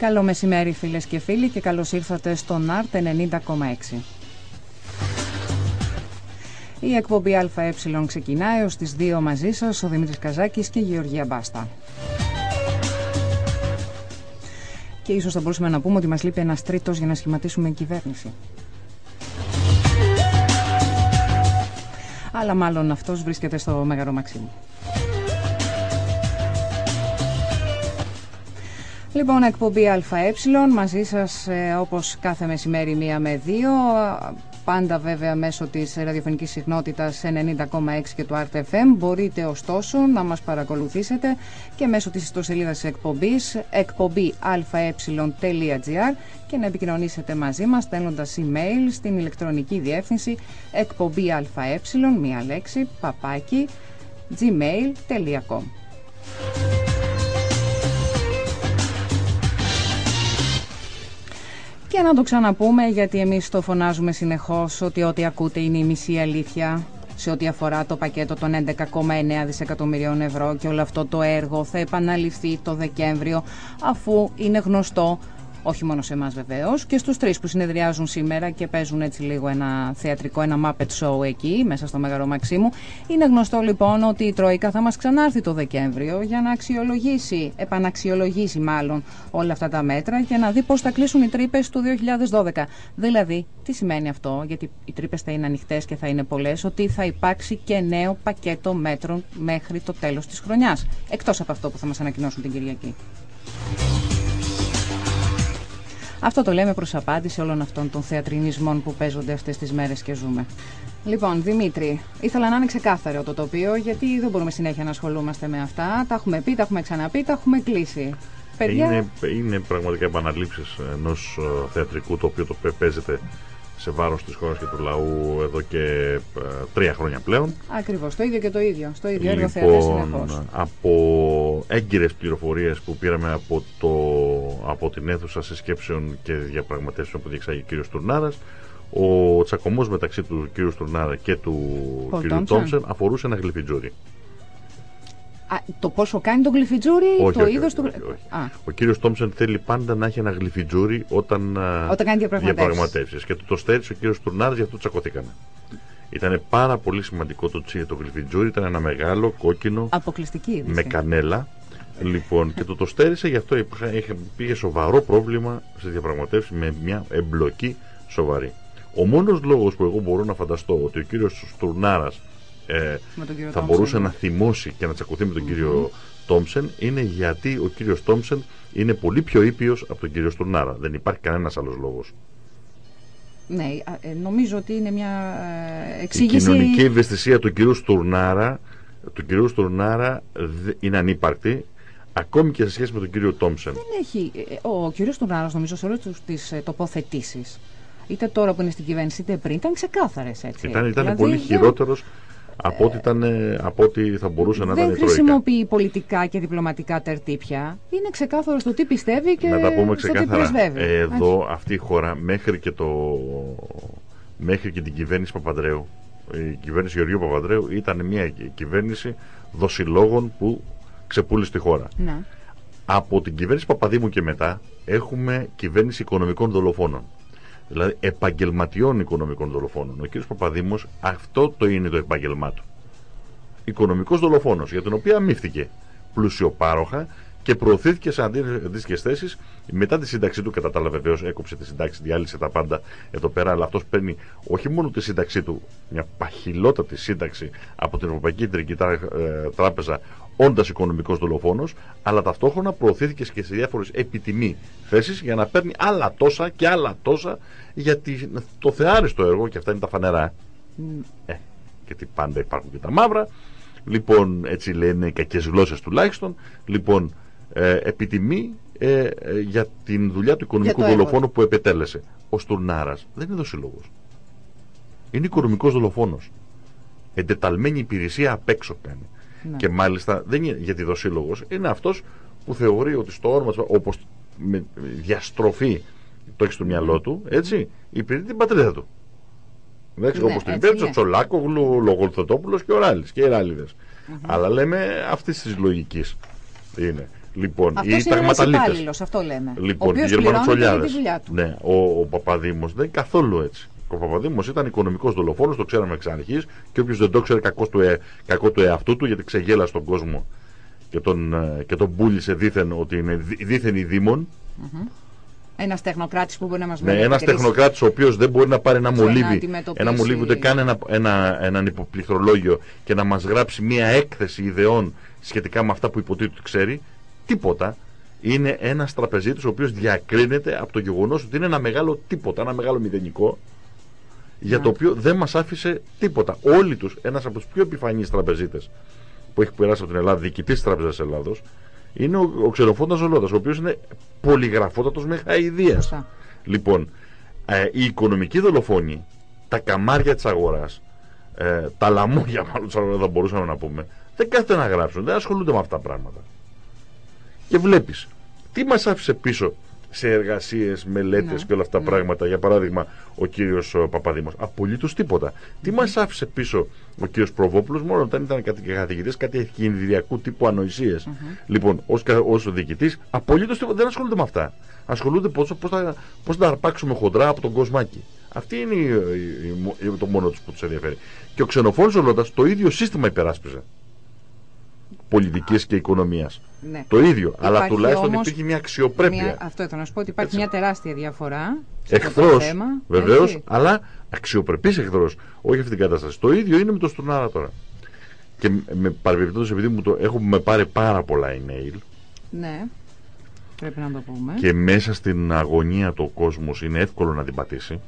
Καλό μεσημέρι φίλες και φίλοι και καλώς ήρθατε στον ΑΡΤ 90,6. Η εκπομπή ΑΕ ξεκινάει ως τις 2 μαζί σας ο Δημήτρης Καζάκης και η Γεωργία Μπάστα. Και ίσως θα μπορούσαμε να πούμε ότι μας λείπει ένας τρίτος για να σχηματίσουμε κυβέρνηση. Αλλά μάλλον αυτός βρίσκεται στο Μέγαρο Μαξίμου. Λοιπόν, εκπομπή ΑΕ μαζί σας ε, όπως κάθε μεσημέρι μία με δύο πάντα βέβαια μέσω της ραδιοφωνικής συχνότητας 90,6 και του RTFM. Μπορείτε ωστόσο να μας παρακολουθήσετε και μέσω της ιστοσελίδας εκπομπής εκπομπή αε.gr και να επικοινωνήσετε μαζί μας στέλνοντας email στην ηλεκτρονική διεύθυνση εκπομπή αε, μία λέξη, παπάκι, gmail.com. Και να το ξαναπούμε γιατί εμείς το φωνάζουμε συνεχώς ότι ό,τι ακούτε είναι η μισή αλήθεια σε ό,τι αφορά το πακέτο των 11,9 δισεκατομμυρίων ευρώ και όλο αυτό το έργο θα επαναληφθεί το Δεκέμβριο αφού είναι γνωστό όχι μόνο σε εμάς βεβαίως, και στους τρεις που συνεδριάζουν σήμερα και παίζουν έτσι λίγο ένα θεατρικό, ένα Muppet Show εκεί, μέσα στο Μέγαρο Μαξίμου. Είναι γνωστό λοιπόν ότι η Τρόικα θα μας ξανάρθει το Δεκέμβριο για να αξιολογήσει, επαναξιολογήσει μάλλον όλα αυτά τα μέτρα και να δει πώς θα κλείσουν οι τρύπες του 2012. Δηλαδή, τι σημαίνει αυτό, γιατί οι τρύπες θα είναι ανοιχτές και θα είναι πολλές, ότι θα υπάρξει και νέο πακέτο μέτρων μέχρι το τέλος της χρονιάς. Εκτός από αυτό που θα μας ανακοινώσουν την Κυριακή. Αυτό το λέμε προς απάντηση όλων αυτών των θεατρινισμών που παίζονται αυτές τις μέρες και ζούμε. Λοιπόν, Δημήτρη, ήθελα να είναι ξεκάθαρο το τοπίο, γιατί δεν μπορούμε συνέχεια να ασχολούμαστε με αυτά. Τα έχουμε πει, τα έχουμε ξαναπεί, τα έχουμε κλείσει. Παιδιά... Είναι, είναι πραγματικά επαναλήψεις ενός ε, θεατρικού το οποίο το παίζεται σε βάρος της χώρας και του λαού εδώ και ε, τρία χρόνια πλέον. Ακριβώς, το ίδιο και το ίδιο. Στο ίδιο έργο λοιπόν, Από έγκυρες πληροφορίες που πήραμε από, το, από την αίθουσα συσκέψεων και διαπραγματεύσεων που διεξάγει ο κ. Τουρνάρας, ο τσακωμός μεταξύ του κ. Τουρνάρα και του κ. Τόμψεν αφορούσε ένα γλυφιτζούρι το πόσο κάνει τον γλυφιτζούρι, το είδος του. Όχι, Ο κύριος Τόμψεν θέλει πάντα να έχει ένα γλυφιτζούρι όταν, όταν κάνει διαπραγματεύσεις. Και του το στέρισε ο κύριος Τουρνάρας, γι' αυτό τσακωθήκανε. Ήταν πάρα πολύ σημαντικό το τσί το γλυφιτζούρι, ήταν ένα μεγάλο κόκκινο. Αποκλειστική είδηση. Με κανέλα. Λοιπόν, και το το στέρισε, γι' αυτό είχε, πήγε σοβαρό πρόβλημα σε διαπραγματεύσεις με μια εμπλοκή σοβαρή. Ο μόνος λόγος που εγώ μπορώ να φανταστώ ότι ο κύριος Τουρνάρας ε, θα μπορούσε να θυμώσει και να τσακωθεί με τον κύριο Τόμψεν είναι γιατί ο κύριος Τόμψεν είναι πολύ πιο ήπιος από τον κύριο Στουρνάρα. Δεν υπάρχει κανένας άλλος λόγος. Ναι, ε, νομίζω ότι είναι μια ε, εξήγηση. Η κοινωνική ευαισθησία του κυρίου Στουρνάρα, του κυρίου Στουρνάρα είναι ανύπαρκτη, ακόμη και σε σχέση με τον κύριο Τόμψεν. Δεν έχει. Ο κύριος Στουρνάρας, νομίζω, σε όλες τις τοποθετήσεις, είτε τώρα που είναι στην κυβέρνηση, είτε πριν, ήταν ξεκάθαρες έτσι. Ήταν, ήταν δηλαδή, πολύ χειρότερος από ό,τι, ήταν, από ό,τι θα μπορούσε να ήταν η Δεν χρησιμοποιεί πολιτικά και διπλωματικά τερτύπια. Είναι ξεκάθαρος στο τι πιστεύει και να τα πούμε ξεκάθαρα. στο τι πρεσβεύει. Εδώ αυτή η χώρα μέχρι και, το, μέχρι και την κυβέρνηση Παπαντρέου η κυβέρνηση Γεωργίου Παπαντρέου ήταν μια κυβέρνηση δοσιλόγων που ξεπούλησε τη χώρα. Να. Από την κυβέρνηση Παπαδήμου και μετά έχουμε κυβέρνηση οικονομικών δολοφόνων δηλαδή επαγγελματιών οικονομικών δολοφόνων. Ο κ. Παπαδήμος αυτό το είναι το επάγγελμά του. Οικονομικός δολοφόνος, για τον οποίο αμύφθηκε πλουσιοπάροχα και προωθήθηκε σε αντίστοιχες θέσεις μετά τη σύνταξή του. Κατά τα άλλα, βεβαίως έκοψε τη σύνταξη, διάλυσε τα πάντα εδώ πέρα. Αλλά αυτός παίρνει όχι μόνο τη σύνταξή του, μια παχυλότατη σύνταξη από την Ευρωπαϊκή Κεντρική ε, Τράπεζα, όντας οικονομικός δολοφόνος, αλλά ταυτόχρονα προωθήθηκε και σε διάφορες επιτιμή θέσεις για να παίρνει άλλα τόσα και άλλα τόσα γιατί το θεάριστο έργο, και αυτά είναι τα φανερά. Ε, γιατί πάντα υπάρχουν και τα μαύρα. Λοιπόν, έτσι λένε οι κακές γλώσσες τουλάχιστον. Λοιπόν, ε, επιτιμή ε, ε, για την δουλειά του οικονομικού δολοφόνου που επετέλεσε. Ο Στουρνάρας δεν είναι δοσύλλογο. Είναι οικονομικός δολοφόνος. Εντεταλμένη υπηρεσία απ' έξω κάνει. Ναι. Και μάλιστα δεν είναι γιατί δοσύλλογο, είναι αυτός που θεωρεί ότι στο όνομα όπως με διαστροφή το έχεις στο μυαλό του, έτσι, υπηρετεί την πατρίδα του. Ναι, Όπως την υπήρξε ο Τσολάκογλου, ο Λογολθοτόπουλος και ο Ράλης και οι ραλιδε Αλλά λέμε αυτής της λογικής είναι. Λοιπόν, Αυτός οι ταγματαλίτες. αυτό λέμε. Λοιπόν, ο οι Γερμανοτσολιάδε. Ναι, ο, ο Παπαδήμος δεν είναι καθόλου έτσι. Ο Παπαδήμος ήταν οικονομικός δολοφόνος, το ξέραμε εξ αρχής και όποιος δεν το ξέρει, κακός του, ε, κακό του εαυτού του, γιατί ξεγέλα στον κόσμο και τον, ε, και τον πούλησε δίθεν ότι είναι δίθεν δήμον. Mm-hmm. Ένας τεχνοκράτης που μπορεί να μας Ναι, ένας τεχνοκράτης ο οποίος δεν μπορεί να πάρει ένα μολύβι, ένα μολύβι ούτε καν ένα, ένα, έναν υποπληκτρολόγιο και να μας γράψει μία έκθεση ιδεών σχετικά με αυτά που υποτίθεται ότι ξέρει. Τίποτα. Είναι ένας τραπεζίτης ο οποίος διακρίνεται από το γεγονός ότι είναι ένα μεγάλο τίποτα, ένα μεγάλο μηδενικό για το οποίο δεν μας άφησε τίποτα. Όλοι τους, ένας από τους πιο επιφανείς τραπεζίτες που έχει περάσει από την Ελλάδα, διοικητής της Τράπεζας Ελλάδος, είναι ο, ο Ξεροφώντα Ζολόδα, ο οποίος είναι πολυγραφότατος με χαϊδία. Λοιπόν, ε, οι οικονομικοί δολοφόνοι, τα καμάρια της αγοράς, ε, τα λαμόγια μάλλον τη αγορά θα μπορούσαμε να πούμε, δεν κάθεται να γράψουν, δεν ασχολούνται με αυτά τα πράγματα. Και βλέπεις, τι μας άφησε πίσω σε εργασίες, μελέτες ναι, και όλα αυτά τα ναι. πράγματα. Για παράδειγμα, ο κύριος Παπαδήμος. Απολύτως τίποτα. Τι μας άφησε πίσω ο κύριος Προβόπουλος, μόνο όταν ήταν καθηγητής κάτι κινδυνιακού τύπου ανοησίε. Λοιπόν, ως διοικητής, απολύτως τίποτα. Δεν ασχολούνται με αυτά. Ασχολούνται πώς θα, πώς θα αρπάξουμε χοντρά από τον κοσμάκι. Αυτή είναι η, η, η, το μόνο τους που τους ενδιαφέρει. Και ο ξενοφόνη Ολόντα το ίδιο σύστημα υπεράσπιζε πολιτικής και οικονομίας. Ναι. Το ίδιο. αλλά τουλάχιστον όμως υπήρχε μια αξιοπρέπεια. Μια, αυτό ήθελα να σου πω ότι υπάρχει μια τεράστια διαφορά. Εχθρός, βεβαίως, αλλά αξιοπρεπής εχθρός. Όχι αυτή την κατάσταση. Το ίδιο είναι με το Στουρνάρα τώρα. Και με παρεμπιπτόντως, επειδή μου το έχουμε πάρει πάρα πολλά email. Ναι. Πρέπει να το πούμε. Και μέσα στην αγωνία του κόσμος είναι εύκολο να την πατήσει.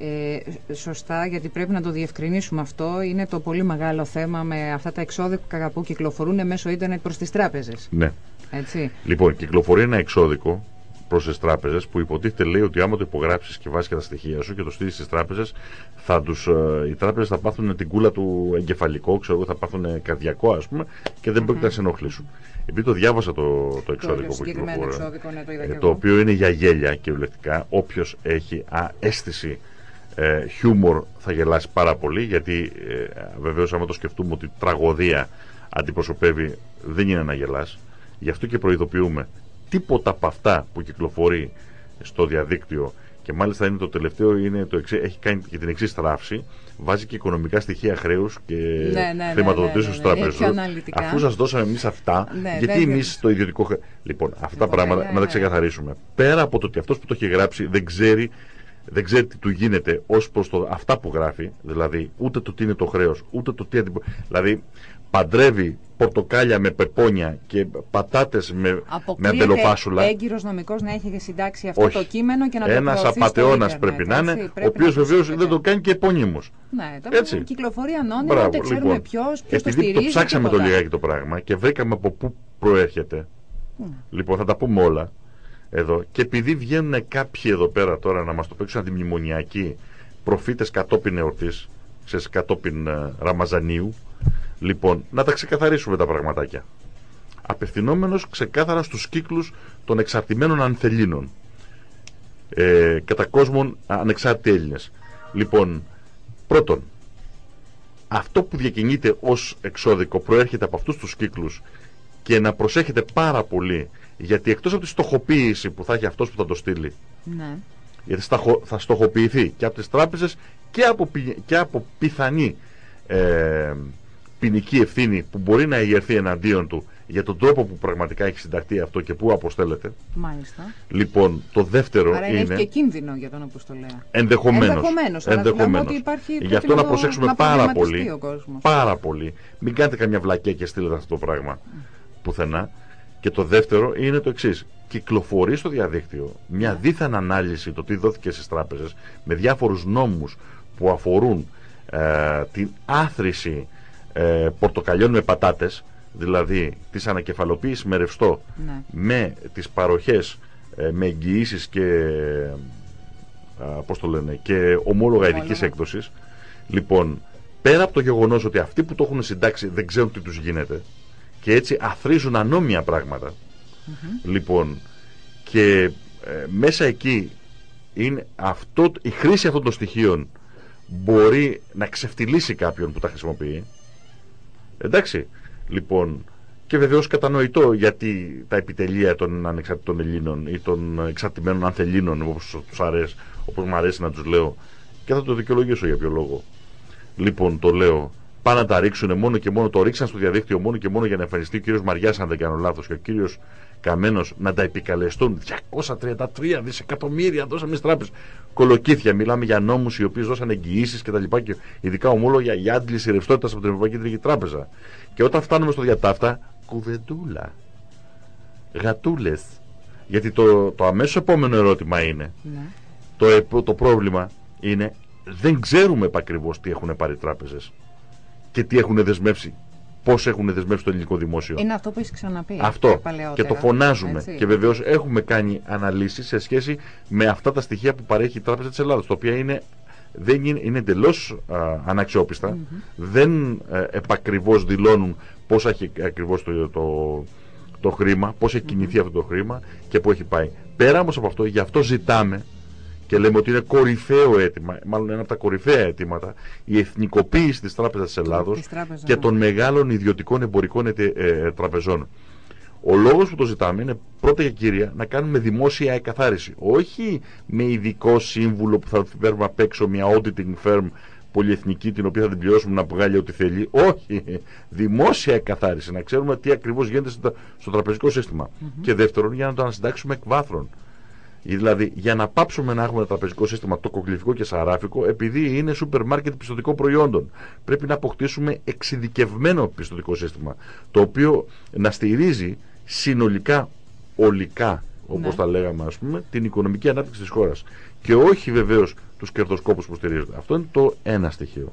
Ε, σωστά, γιατί πρέπει να το διευκρινίσουμε αυτό. Είναι το πολύ μεγάλο θέμα με αυτά τα εξώδικα που κυκλοφορούν μέσω ίντερνετ προς τις τράπεζες. Ναι. Έτσι. Λοιπόν, κυκλοφορεί ένα εξώδικο προς τις τράπεζες που υποτίθεται λέει ότι άμα το υπογράψεις και βάζεις και τα στοιχεία σου και το στείλεις στις τράπεζες, ε, οι τράπεζες θα πάθουν την κούλα του εγκεφαλικό, ξέρω θα πάθουν καρδιακό ας πούμε και δεν mm πρόκειται να σε ενοχλήσουν. Επειδή το διάβασα το, το εξώδικο που κυκλοφορεί, ναι, το, ε, το οποίο είναι για γέλια κυριολεκτικά, όποιος έχει αίσθηση ε, χιούμορ θα γελάσει πάρα πολύ γιατί ε, βεβαίως άμα το σκεφτούμε ότι τραγωδία αντιπροσωπεύει δεν είναι να γελάς. Γι' αυτό και προειδοποιούμε. Τίποτα από αυτά που κυκλοφορεί στο διαδίκτυο και μάλιστα είναι το τελευταίο είναι το εξέ, έχει κάνει και την εξή στράφση βάζει και οικονομικά στοιχεία χρέους και ναι, ναι, ναι χρηματοδοτήσεων ναι, ναι, ναι, Αφού σας δώσαμε εμείς αυτά, ναι, γιατί εμείς το ιδιωτικό χρέο. Λοιπόν, αυτά τα πράγματα να τα ξεκαθαρίσουμε. Πέρα από το ότι αυτός που το έχει γράψει δεν ξέρει δεν ξέρει τι του γίνεται ως προς αυτά που γράφει, δηλαδή ούτε το τι είναι το χρέος, ούτε το τι αντιπο... Δηλαδή παντρεύει πορτοκάλια με πεπόνια και πατάτες με, με αμπελοφάσουλα. έγκυρος νομικός να έχει συντάξει αυτό το κείμενο και να το Ένας απαταιώνα πρέπει να είναι, ο οποίος βεβαίως δεν το κάνει και επωνύμω. Ναι, έτσι. κυκλοφορεί ανώνυμα, δεν ξέρουμε λοιπόν, ποιος, ποιος το στηρίζει. Το ψάξαμε το λιγάκι το πράγμα και βρήκαμε από πού προέρχεται. Ναι. Λοιπόν, θα τα πούμε όλα εδώ. Και επειδή βγαίνουν κάποιοι εδώ πέρα τώρα να μας το παίξουν αντιμνημονιακοί προφήτες κατόπιν εορτής, ξέρεις, κατόπιν uh, Ραμαζανίου, λοιπόν, να τα ξεκαθαρίσουμε τα πραγματάκια. Απευθυνόμενος ξεκάθαρα στους κύκλους των εξαρτημένων ανθελίνων ε, κατά κόσμων ανεξάρτητοι Έλληνες. Λοιπόν, πρώτον, αυτό που διακινείται ως εξώδικο προέρχεται από αυτούς τους κύκλους και να προσέχετε πάρα πολύ γιατί εκτός από τη στοχοποίηση που θα έχει αυτός που θα το στείλει, ναι. γιατί θα στοχοποιηθεί και από τις τράπεζες και από, και από πιθανή ε, ποινική ευθύνη που μπορεί να ηγερθεί εναντίον του για τον τρόπο που πραγματικά έχει συνταχθεί αυτό και πού αποστέλλεται. Μάλιστα. Λοιπόν, το δεύτερο Άρα είναι. έχει και κίνδυνο για τον αποστολέα. Ενδεχομένως. Ενδεχομένως. Γι' αυτό να προσέξουμε πάρα πολύ. Πάρα πολύ. Μην κάνετε καμιά βλακία και στείλετε αυτό το πράγμα πουθενά. Και το δεύτερο είναι το εξής. Κυκλοφορεί στο διαδίκτυο μια δίθεν ανάλυση το τι δόθηκε στις τράπεζες με διάφορους νόμους που αφορούν ε, την άθρηση ε, πορτοκαλιών με πατάτες, δηλαδή της ανακεφαλοποίησης με ρευστό, ναι. με τις παροχές ε, με εγγυήσεις και, πώς το λένε, και ομόλογα ειδικής έκδοσης. Λοιπόν, πέρα από το γεγονός ότι αυτοί που το έχουν συντάξει δεν ξέρουν τι τους γίνεται, και έτσι αθρίζουν ανώμια πράγματα. Λοιπόν, και ε, μέσα εκεί είναι αυτό, η χρήση αυτών των στοιχείων μπορεί να ξεφτυλίσει κάποιον που τα χρησιμοποιεί. Εντάξει, λοιπόν, Και βεβαίως κατανοητό γιατί τα επιτελεία των ανεξαρτητών Ελλήνων ή των εξαρτημένων ανθελήνων, όπως τους αρέσει, όπως μου αρέσει να τους λέω, και θα το δικαιολογήσω για ποιο λόγο. Λοιπόν, το λέω, πάνε να τα ρίξουν μόνο και μόνο, το ρίξαν στο διαδίκτυο μόνο και μόνο για να εμφανιστεί ο κύριος Μαριάς, αν δεν κάνω λάθος, και ο κύριος Καμένος να τα επικαλεστούν 233 δισεκατομμύρια δώσαμε στις τράπεζες. Κολοκύθια, μιλάμε για νόμους οι οποίοι δώσαν εγγυήσεις κτλ. Και, και ειδικά ομόλογα για άντληση ρευστότητας από την Ευρωπαϊκή Κεντρική Τράπεζα. Και όταν φτάνουμε στο διατάφτα, κουβεντούλα. Γατούλες. Γιατί το, το αμέσως επόμενο ερώτημα είναι. Ναι. Το, το πρόβλημα είναι δεν ξέρουμε επακριβώς τι έχουν πάρει οι τράπεζες και τι έχουν δεσμεύσει. Πώς έχουν δεσμεύσει το ελληνικό δημόσιο. Είναι αυτό που έχεις ξαναπεί. Αυτό. Και το φωνάζουμε. Έτσι. Και βεβαίως έχουμε κάνει αναλύσεις σε σχέση με αυτά τα στοιχεία που παρέχει η Τράπεζα της Ελλάδα, τα οποία είναι δεν είναι, είναι εντελώς αναξιόπιστα, δεν ε, επακριβώς δηλώνουν πώς έχει ακριβώς το, το, το, χρήμα, πώς έχει κινηθεί αυτό το χρήμα και πού έχει πάει. Πέρα όμως από αυτό, γι' αυτό ζητάμε και λέμε ότι είναι κορυφαίο αίτημα, μάλλον ένα από τα κορυφαία αιτήματα, η εθνικοποίηση της Τράπεζας της Ελλάδος και των ναι. μεγάλων ιδιωτικών εμπορικών ε, ε, τραπεζών. Ο λόγος που το ζητάμε είναι πρώτα και κύρια να κάνουμε δημόσια εκαθάριση. Όχι με ειδικό σύμβουλο που θα φέρουμε απ' έξω μια auditing firm πολυεθνική την οποία θα την πληρώσουμε να βγάλει ό,τι θέλει. Όχι. Δημόσια εκαθάριση. Να ξέρουμε τι ακριβώς γίνεται στο τραπεζικό σύστημα. Και δεύτερον για να το ανασυντάξουμε εκ βάθρων. Δηλαδή, για να πάψουμε να έχουμε ένα τραπεζικό σύστημα τοκοκληφικό και σαράφικο, επειδή είναι σούπερ μάρκετ πιστοτικών προϊόντων, πρέπει να αποκτήσουμε εξειδικευμένο πιστοτικό σύστημα, το οποίο να στηρίζει συνολικά, ολικά, όπως ναι. τα λέγαμε, ας πούμε, την οικονομική ανάπτυξη της χώρας. Και όχι βεβαίως τους κερδοσκόπους που στηρίζονται. Αυτό είναι το ένα στοιχείο.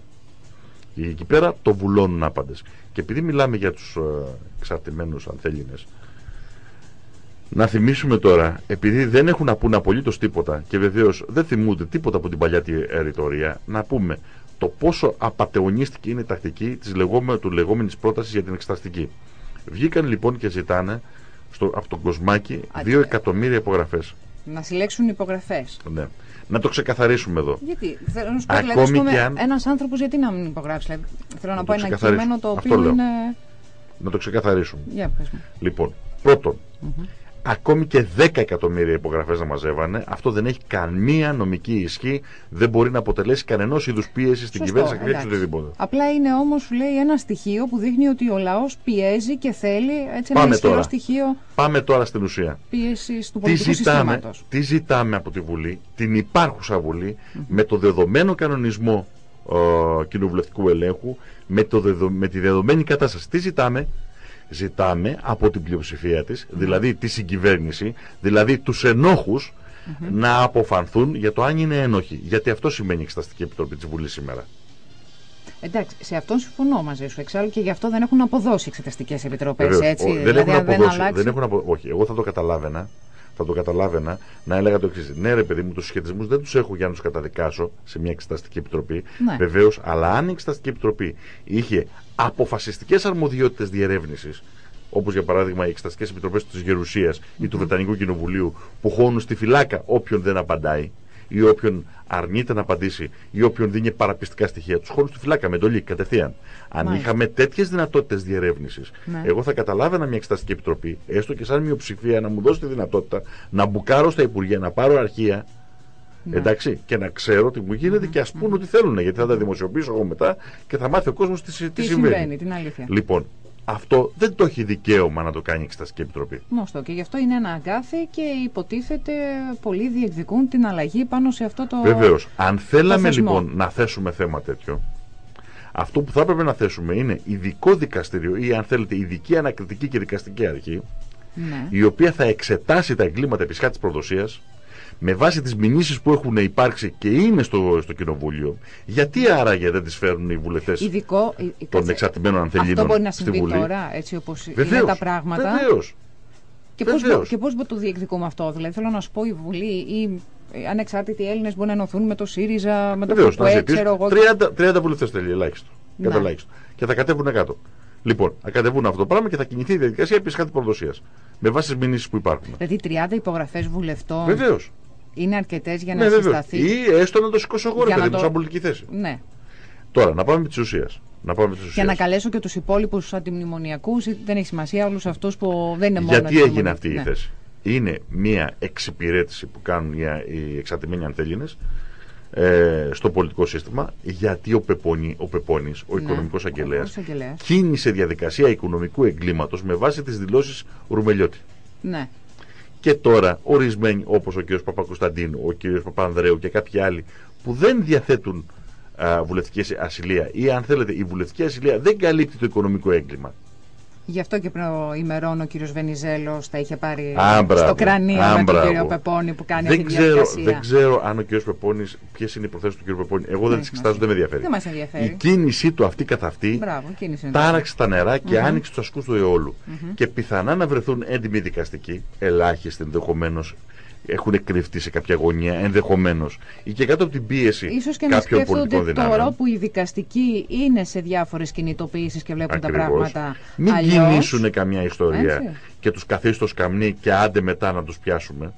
Και εκεί πέρα το βουλώνουν άπαντες. Και επειδή μιλάμε για τους ε, εξαρτημένους ανθέληνες, να θυμίσουμε τώρα, επειδή δεν έχουν να πούνε απολύτως τίποτα και βεβαίως δεν θυμούνται τίποτα από την παλιά ρητορία, να πούμε το πόσο απαταιωνίστικη είναι η τακτική της λεγόμε, του λεγόμενης πρότασης για την εξεταστική. Βγήκαν λοιπόν και ζητάνε στο, από τον Κοσμάκη 2 εκατομμύρια υπογραφές. Να συλλέξουν υπογραφές. Ναι. Να το ξεκαθαρίσουμε εδώ. Γιατί, θέλω να σου πω, δηλαδή, αν... ένας άνθρωπος γιατί να μην υπογράψει. Δηλαδή, θέλω να, να πω ένα κείμενο το οποίο είναι. Να το ξεκαθαρίσουμε. Για, λοιπόν, πρώτον, ακόμη και 10 εκατομμύρια υπογραφές να μαζεύανε, αυτό δεν έχει καμία νομική ισχύ, δεν μπορεί να αποτελέσει κανένα είδους πίεση στην κυβέρνηση να κλείσει οτιδήποτε. Απλά είναι όμως, σου λέει, ένα στοιχείο που δείχνει ότι ο λαός πιέζει και θέλει έτσι, ένα Πάμε ισχυρό τώρα. στοιχείο. Πάμε τώρα στην ουσία. Πίεσης του πολιτικού τι ζητάμε, τι ζητάμε από τη Βουλή, την υπάρχουσα Βουλή, με το δεδομένο κανονισμό ε, κοινοβουλευτικού ελέγχου, με, το με τη δεδομένη κατάσταση. Τι ζητάμε, ζητάμε από την πλειοψηφία της, δηλαδή τη συγκυβέρνηση, δηλαδή τους ενόχους, να αποφανθούν για το αν είναι ένοχοι. Γιατί αυτό σημαίνει η Εξεταστική Επιτροπή της Βουλής σήμερα. Εντάξει, σε αυτόν συμφωνώ μαζί σου. Εξάλλου και γι' αυτό δεν έχουν αποδώσει εξεταστικές επιτροπές. Δεν, δηλαδή, έχουν αποδώσει, δεν, δεν έχουν απο... Όχι, εγώ θα το καταλάβαινα θα το καταλάβαινα να έλεγα το εξής. Ναι, ρε παιδί μου, τους συσχετισμού δεν τους έχω για να τους καταδικάσω σε μια εξεταστική επιτροπή. Ναι. Βεβαίως, αλλά αν η εξεταστική επιτροπή είχε αποφασιστικές αρμοδιότητες διερεύνησης, όπως για παράδειγμα οι εξεταστικές επιτροπές της Γερουσίας ή του Βρετανικού Κοινοβουλίου, που χώνουν στη φυλάκα όποιον δεν απαντάει, ή όποιον αρνείται να απαντήσει ή όποιον δίνει παραπιστικά στοιχεία, τους χώρου στη φυλάκα με εντολή κατευθείαν. Αν Μάλιστα. είχαμε τέτοιες δυνατότητες διερεύνησης, ναι. εγώ θα καταλάβαινα μια εξεταστική επιτροπή, έστω και σαν μειοψηφία, να μου δώσει τη δυνατότητα να μπουκάρω στα Υπουργεία, να πάρω αρχεία. Ναι. Εντάξει, και να ξέρω τι μου γίνεται και ας πούν mm-hmm. ότι θέλουν, γιατί θα τα δημοσιοποιήσω εγώ μετά και θα μάθει ο κόσμος τι, τι, τι συμβαίνει. συμβαίνει. Την αλήθεια. Λοιπόν, αυτό δεν το έχει δικαίωμα να το κάνει η Εξεταστική Επιτροπή. Γνωστό και γι' αυτό είναι ένα αγκάθι και υποτίθεται πολλοί διεκδικούν την αλλαγή πάνω σε αυτό το. Βεβαίως. Αν θέλαμε λοιπόν να θέσουμε θέμα τέτοιο, αυτό που θα έπρεπε να θέσουμε είναι ειδικό δικαστήριο ή αν θέλετε ειδική ανακριτική και δικαστική αρχή, ναι. η οποία θα εξετάσει τα εγκλήματα επισχάτης προδοσίας με βάση τις μηνύσεις που έχουν υπάρξει και είναι στο, στο Κοινοβούλιο, γιατί άραγε δεν τις φέρνουν οι βουλευτές Ειδικό, των εξαρτημένων ανθελήνων Αυτό μπορεί να συμβεί τώρα, έτσι όπως βεβαίως, είναι τα πράγματα; Βεβαίως. Και πώς, και πώς το διεκδικούμε αυτό, δηλαδή θέλω να σου πω η Βουλή ή ανεξάρτητοι Έλληνες μπορεί να ενωθούν με το ΣΥΡΙΖΑ, με το ΠΟΕ, ξέρω εγώ. 30, 30 βουλευτές θέλει, ελάχιστο. Κατά ελάχιστο. Και θα κατέβουν κάτω. Λοιπόν, θα κατεβούν αυτό το πράγμα και θα κινηθεί η διαδικασία επί κάτι προδοσίας. Με βάση τις μηνύσεις που υπάρχουν. Δηλαδή 30 υπογραφές βουλευτών. Βεβαίως είναι αρκετές για να ναι, συσταθεί. Ή έστω να το σηκώσει εγώ, ρε παιδί μου, σαν πολιτική θέση. Ναι. Τώρα, να πάμε με τη ουσία. Να πάμε Για να καλέσω και τους υπόλοιπους αντιμνημονιακούς, δεν έχει σημασία, όλους αυτούς που δεν είναι μόνο. Γιατί έγινε αυτή η ναι. θέση; Είναι μια εξυπηρέτηση που κάνουν οι εξατημένοι αντέληνες ε, στο πολιτικό σύστημα γιατί ο, Πεπόνι, ο Πεπώνης, ο ναι, οικονομικός αγγελέας, κίνησε διαδικασία οικονομικού εγκλήματος με βάση τις δηλώσεις Ρουμελιώτη. Ναι. Και τώρα ορισμένοι όπως ο κ. Παπακοσταντίνου, ο κ. Παπανδρέου και κάποιοι άλλοι που δεν διαθέτουν α, βουλευτική ασυλία ή αν θέλετε η βουλευτική ασυλία δεν καλύπτει το οικονομικό έγκλημα. Γι' αυτό και πριν ημερών ο κύριος Βενιζέλο τα είχε πάρει στο κρανίο με τον κύριο Πεπώνη που κάνει δεν αυτή τη διαδικασία. Δεν ξέρω αν ο κύριος Πεπώνη, ποιες είναι οι προθέσεις του κύριου Πεπώνη. Εγώ δεν τις εξετάζω, δεν με ενδιαφέρει. Δεν μας ενδιαφέρει. Η κίνησή του αυτή καθ' αυτή τάραξε τα νερά και mm -hmm. άνοιξε τους ασκούς του αιώλου. Mm -hmm. Και πιθανά να βρεθούν έντιμοι δικαστικοί, ελάχιστοι ενδεχομένως έχουν κρυφτεί σε κάποια γωνία ενδεχομένως ή και κάτω από την πίεση Ίσως και κάποιων πολιτικών δυνάμεων. Τώρα που οι δικαστικοί είναι σε διάφορες κινητοποιήσεις και βλέπουν Ακριβώς. τα πράγματα. Μην αλλιώς... κινήσουν καμιά ιστορία Έτσι. και τους καθίσει στο σκαμνί και άντε μετά να τους πιάσουμε.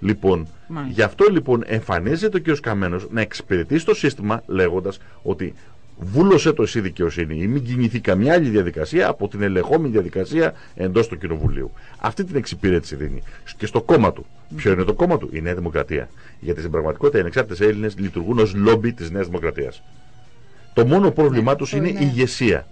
Λοιπόν, Μάλιστα. γι' αυτό λοιπόν εμφανίζεται ο κ. Καμένος να εξυπηρετεί στο σύστημα λέγοντας ότι βούλωσε το εσύ δικαιοσύνη ή μην κινηθεί καμιά άλλη διαδικασία από την ελεγχόμενη διαδικασία εντός του Κοινοβουλίου. Αυτή την εξυπηρέτηση δίνει. Και στο κόμμα του. Ποιο είναι το κόμμα του, η Νέα Δημοκρατία. Γιατί στην πραγματικότητα οι ανεξάρτητες Έλληνες λειτουργούν ως λόμπι της Νέας Δημοκρατίας. Το μόνο πρόβλημά ναι, του είναι η ηγεσία.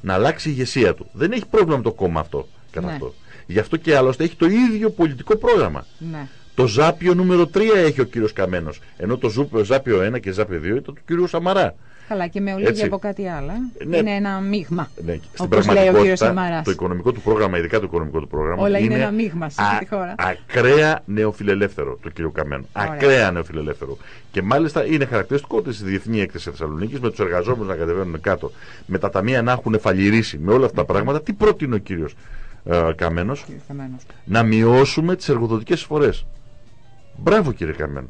Να αλλάξει η ηγεσία του. Δεν έχει πρόβλημα με το κόμμα αυτό. Κατά ναι. αυτό. Γι' αυτό και άλλωστε έχει το ίδιο πολιτικό πρόγραμμα. Ναι. Το Ζάπιο νούμερο 3 έχει ο κύριος Καμένος. Ενώ το Ζάπιο 1 και Ζάπιο 2 ήταν του κύριου Σαμαρά. Καλά, και με ολίγη από κάτι άλλο. Ναι. Είναι ένα μείγμα. Ναι. Στην πραγματικότητα, το οικονομικό του πρόγραμμα, ειδικά το οικονομικό του πρόγραμμα. Όλα είναι, είναι ένα μείγμα σε αυτή τη χώρα. Ακραία νεοφιλελεύθερο του κ. Καμένου. Ακραία νεοφιλελεύθερο. Και μάλιστα είναι χαρακτηριστικό ότι στη Διεθνής Έκθεσης Θεσσαλονίκης με τους εργαζόμενους να κατεβαίνουν κάτω, με τα ταμεία να έχουν φαλυρίσει, με όλα αυτά τα πράγματα, τι πρότεινε ο κύριος ε, Καμένος; Να μειώσουμε τις εργοδοτικές εισφορέ. Μπράβο κύριε Καμένο.